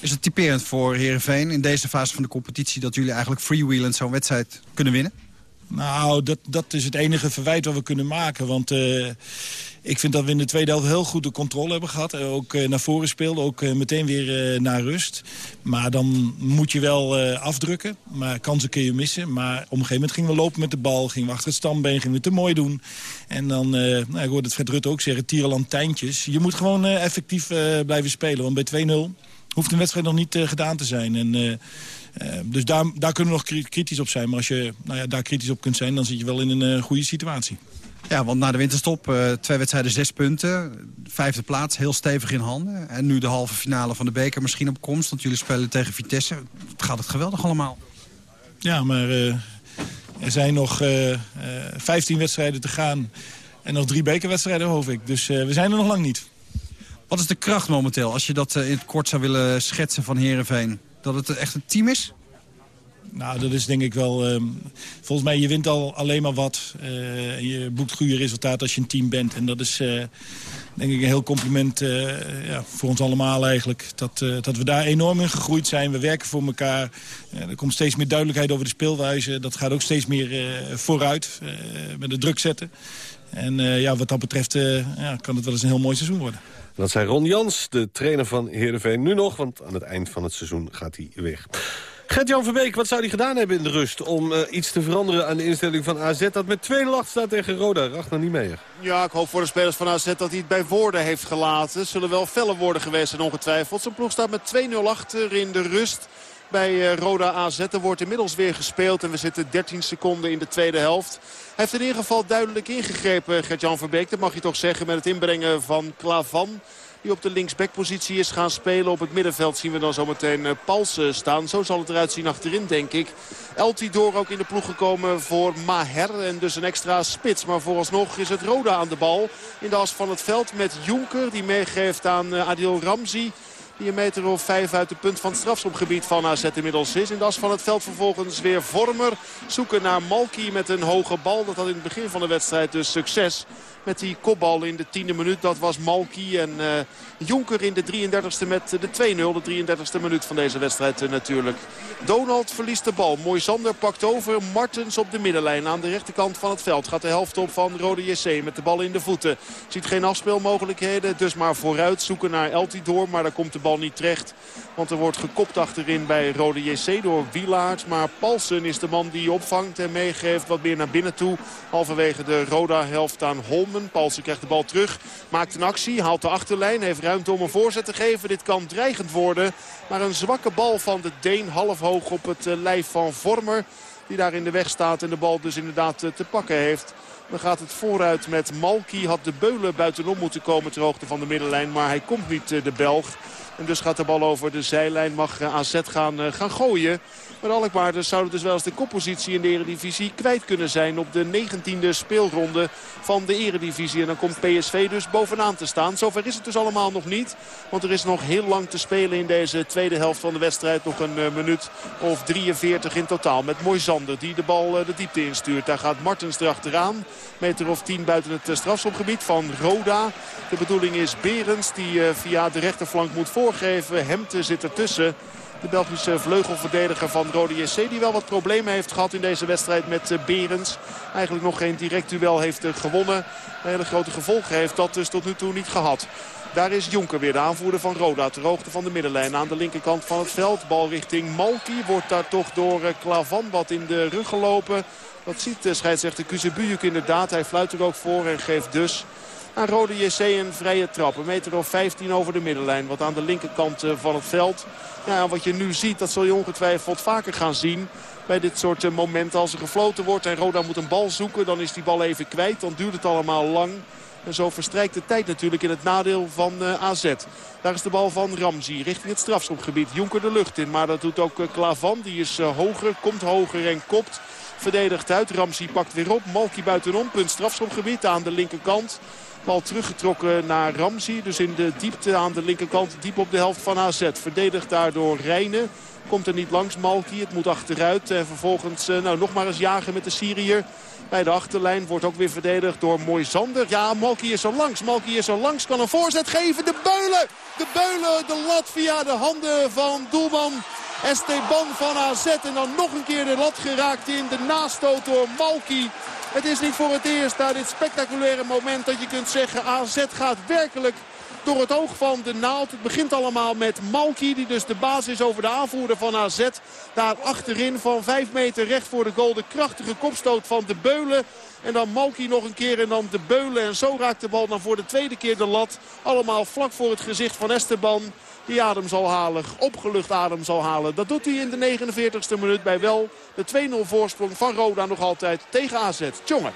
Is het typerend voor Herenveen in deze fase van de competitie... dat jullie eigenlijk freewheelend zo'n wedstrijd kunnen winnen? Nou, dat, dat is het enige verwijt wat we kunnen maken. Want ik vind dat we in de tweede helft heel goed de controle hebben gehad. Ook uh, naar voren speelden, ook uh, meteen weer naar rust. Maar dan moet je wel afdrukken. Maar kansen kun je missen. Maar op een gegeven moment gingen we lopen met de bal. Gingen we achter het stambeen, gingen we te mooi doen. En dan, nou, ik hoorde het Fred Rutte ook zeggen, tierenlantijntjes. Je moet gewoon effectief blijven spelen. Want bij 2-0 hoeft een wedstrijd nog niet gedaan te zijn. En... dus daar, daar kunnen we nog kritisch op zijn. Maar als je nou ja, daar kritisch op kunt zijn, dan zit je wel in een goede situatie. Ja, want na de winterstop, uh, twee wedstrijden, zes punten. Vijfde plaats, heel stevig in handen. En nu de halve finale van de beker misschien op komst. Want jullie spelen tegen Vitesse. Het gaat het geweldig allemaal. Ja, maar uh, er zijn nog uh, 15 wedstrijden te gaan. En nog drie bekerwedstrijden, hoop ik. Dus we zijn er nog lang niet. Wat is de kracht momenteel, als je dat in het kort zou willen schetsen van Herenveen? Dat het echt een team is? Nou, dat is denk ik wel... Ehm, volgens mij, je wint al alleen maar wat. Uh, je boekt goede resultaten als je een team bent. En dat is uh, denk ik een heel compliment uh, ja, voor ons allemaal eigenlijk. Dat, dat we daar enorm in gegroeid zijn. We werken voor elkaar. er komt steeds meer duidelijkheid over de speelwijze. Dat gaat ook steeds meer vooruit. met de druk zetten. En ja, wat dat betreft ja, kan het wel eens een heel mooi seizoen worden. Dat zei Ron Jans, de trainer van Heerenveen nu nog. Want aan het eind van het seizoen gaat hij weg. Gert-Jan Verbeek, wat zou hij gedaan hebben in de rust... om uh, iets te veranderen aan de instelling van AZ... dat met twee lacht staat tegen Roda, Ragnar niet meer. Ja, ik hoop voor de spelers van AZ dat hij het bij woorden heeft gelaten. Zullen wel felle woorden geweest zijn ongetwijfeld. Zijn ploeg staat met 2-0 achter in de rust bij uh, Roda AZ. Wordt inmiddels weer gespeeld en we zitten 13 seconden in de tweede helft. Hij heeft in ieder geval duidelijk ingegrepen, Gert-Jan Verbeek. Dat mag je toch zeggen met het inbrengen van Klavan die op de linksbackpositie is gaan spelen. Op het middenveld zien we dan zometeen uh, Palsen staan. Zo zal het eruit zien achterin, denk ik. Eltidoor ook in de ploeg gekomen voor Maher. En dus een extra spits. Maar vooralsnog is het Roda aan de bal. In de as van het veld met Jonker. Die meegeeft aan uh, Adil Ramzi. Die een meter of vijf uit de punt van het strafschopgebied van AZ inmiddels is. In de as van het veld vervolgens weer Vormer. Zoeken naar Malki met een hoge bal. Dat had in het begin van de wedstrijd dus succes met die kopbal in de tiende minuut. Dat was Malki en uh, Jonker in de 33ste met de 2-0. De 33ste minuut van deze wedstrijd uh, natuurlijk. Donald verliest de bal. Mooi Sander pakt over. Martens op de middenlijn aan de rechterkant van het veld. Gaat de helft op van Rode JC met de bal in de voeten. Ziet geen afspeelmogelijkheden. Dus maar vooruit zoeken naar Eltidoor. Maar daar komt de bal niet terecht. Want er wordt gekopt achterin bij Rode JC door Wielaert. Maar Paulsen is de man die opvangt en meegeeft wat meer naar binnen toe. Halverwege de Roda-helft aan Holmen. Paulsen krijgt de bal terug. Maakt een actie. Haalt de achterlijn. Heeft ruimte om een voorzet te geven. Dit kan dreigend worden. Maar een zwakke bal van de Deen. Half hoog op het lijf van Vormer. Die daar in de weg staat en de bal dus inderdaad te pakken heeft. Dan gaat het vooruit met Malki. Had de Beulen buitenom moeten komen ter hoogte van de middenlijn. Maar hij komt niet de Belg. En dus gaat de bal over de zijlijn. Mag AZ gaan, gaan gooien. Maar Alkmaar dus zouden dus wel eens de koppositie in de eredivisie kwijt kunnen zijn op de 19e speelronde van de eredivisie. En dan komt PSV dus bovenaan te staan. Zover is het dus allemaal nog niet. Want er is nog heel lang te spelen in deze tweede helft van de wedstrijd. Nog een uh, minuut of 43 in totaal. Met Moisander die de bal uh, de diepte instuurt. Daar gaat Martens erachteraan. Meter of 10 buiten het uh, strafschopgebied van Roda. De bedoeling is Berends die via de rechterflank moet voorgeven. Hemte zit ertussen. De Belgische vleugelverdediger van Rode JC. Die wel wat problemen heeft gehad in deze wedstrijd met Berends. Eigenlijk nog geen direct duel heeft gewonnen. Hele grote gevolgen heeft dat dus tot nu toe niet gehad. Daar is Jonker weer de aanvoerder van Roda. Ter hoogte van de middenlijn aan de linkerkant van het veld. Bal richting Malki. Wordt daar toch door Klavan wat in de rug gelopen. Dat ziet de scheidsrechter Kuzebujuk inderdaad. Hij fluit er ook voor en geeft dus aan Rode JC een vrije trap. Een meter of 15 over de middenlijn. Wat aan de linkerkant van het veld. Ja, wat je nu ziet, dat zul je ongetwijfeld vaker gaan zien. Bij dit soort momenten als er gefloten wordt en Roda moet een bal zoeken. Dan is die bal even kwijt. Dan duurt het allemaal lang. En zo verstrijkt de tijd natuurlijk in het nadeel van uh, AZ. Daar is de bal van Ramzi richting het strafschopgebied. Jonker de lucht in, maar dat doet ook uh, Klavan. Die is hoger, komt hoger en kopt. Verdedigt uit. Ramzi pakt weer op. Malki buitenom. Punt strafschopgebied aan de linkerkant. Bal teruggetrokken naar Ramzi. Dus in de diepte aan de linkerkant. Diep op de helft van AZ. Verdedigt daardoor Rijnen. Komt er niet langs Malki. Het moet achteruit. En vervolgens nou, nog maar eens jagen met de Syriër. Bij de achterlijn wordt ook weer verdedigd door Moisander. Ja, Malki is zo langs. Malki is zo langs. Kan een voorzet geven. De Beulen. De Beulen. De lat via de handen van doelman Esteban van AZ. En dan nog een keer de lat geraakt in de nastoot door Malki. Het is niet voor het eerst na dit spectaculaire moment dat je kunt zeggen... AZ gaat werkelijk door het oog van de naald. Het begint allemaal met Malki, die dus de baas is over de aanvoerder van AZ. Daar achterin van 5 meter recht voor de goal de krachtige kopstoot van de Beulen. En dan Malki nog een keer en dan de Beulen. En zo raakt de bal dan voor de tweede keer de lat. Allemaal vlak voor het gezicht van Esteban. Die adem zal halen, opgelucht adem zal halen. Dat doet hij in de 49ste minuut bij wel de 2-0 voorsprong van Roda nog altijd tegen AZ. Tjonge.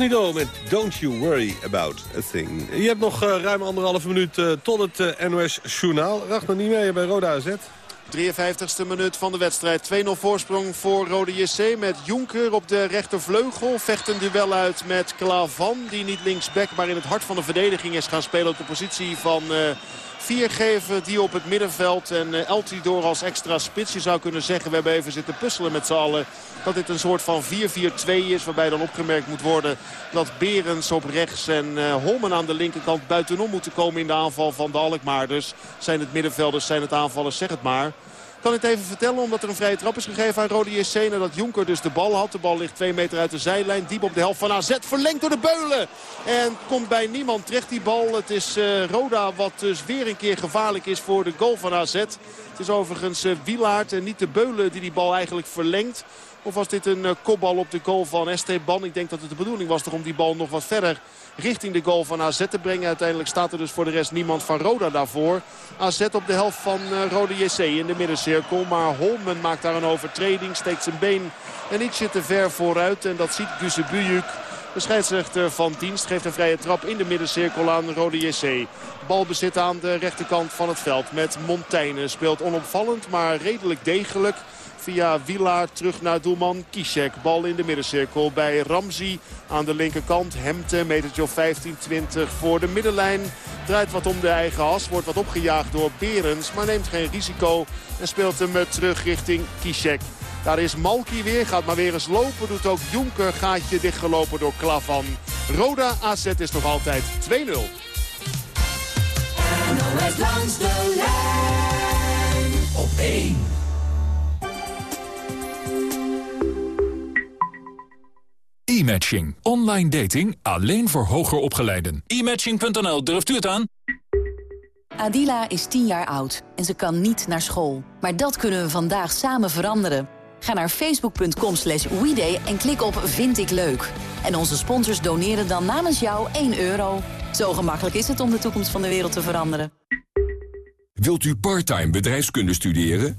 Met Don't You Worry About A Thing. Je hebt nog uh, ruim anderhalve minuut uh, tot het uh, NOS Journaal. Racht niet mee bij Roda AZ. 53ste minuut van de wedstrijd. 2-0 voorsprong voor Rode JC met Jonker op de rechtervleugel. Vecht een duel uit met Klavan die niet linksback maar in het hart van de verdediging is gaan spelen op de positie van... geven die op het middenveld. En uh, Eltidoor als extra spits. Je zou kunnen zeggen, we hebben even zitten puzzelen met z'n allen. Dat dit een soort van 4-4-2 is. Waarbij dan opgemerkt moet worden dat Berens op rechts en uh, Holmen aan de linkerkant buitenom moeten komen in de aanval van de Alkmaarders. Zijn het middenvelders, zijn het aanvallers, zeg het maar kan het even vertellen omdat er een vrije trap is gegeven aan Rode JC. Nadat Jonker dus de bal had. De bal ligt twee meter uit de zijlijn. Diep op de helft van AZ. Verlengd door de Beulen. En komt bij niemand terecht die bal. Het is uh, Roda wat dus weer een keer gevaarlijk is voor de goal van AZ. Het is overigens uh, Wielaert en niet de Beulen die die bal eigenlijk verlengt. Of was dit een uh, kopbal op de goal van Esteban? Ik denk dat het de bedoeling was om die bal nog wat verder richting de goal van AZ te brengen. Uiteindelijk staat er dus voor de rest niemand van Roda daarvoor. AZ op de helft van uh, Rode JC in de middencirkel. Maar Holmen maakt daar een overtreding, steekt zijn been en ietsje te ver vooruit. En dat ziet Bujuk. De scheidsrechter van dienst geeft een vrije trap in de middencirkel aan Rode JC. Balbezit aan de rechterkant van het veld met Montaigne. Speelt onopvallend, maar redelijk degelijk. Via Wilaar terug naar doelman Kishek. Bal in de middencirkel bij Ramzi aan de linkerkant. Hemte, metertje of 15, 20 voor de middenlijn. Draait wat om de eigen as. Wordt wat opgejaagd door Berens. Maar neemt geen risico. En speelt hem terug richting Kishek. Daar is Malki weer. Gaat maar weer eens lopen. Doet ook Jonker. Gaatje dichtgelopen door Klavan. Roda AZ is nog altijd 2-0. NOS langs de lijn op 1. E-matching. Online dating alleen voor hoger opgeleiden. E-matching.nl, durft u het aan? Adila is 10 jaar oud en ze kan niet naar school. Maar dat kunnen we vandaag samen veranderen. Ga naar facebook.com slash en klik op Vind ik leuk. En onze sponsors doneren dan namens jou 1 euro. Zo gemakkelijk is het om de toekomst van de wereld te veranderen. Wilt u parttime bedrijfskunde studeren?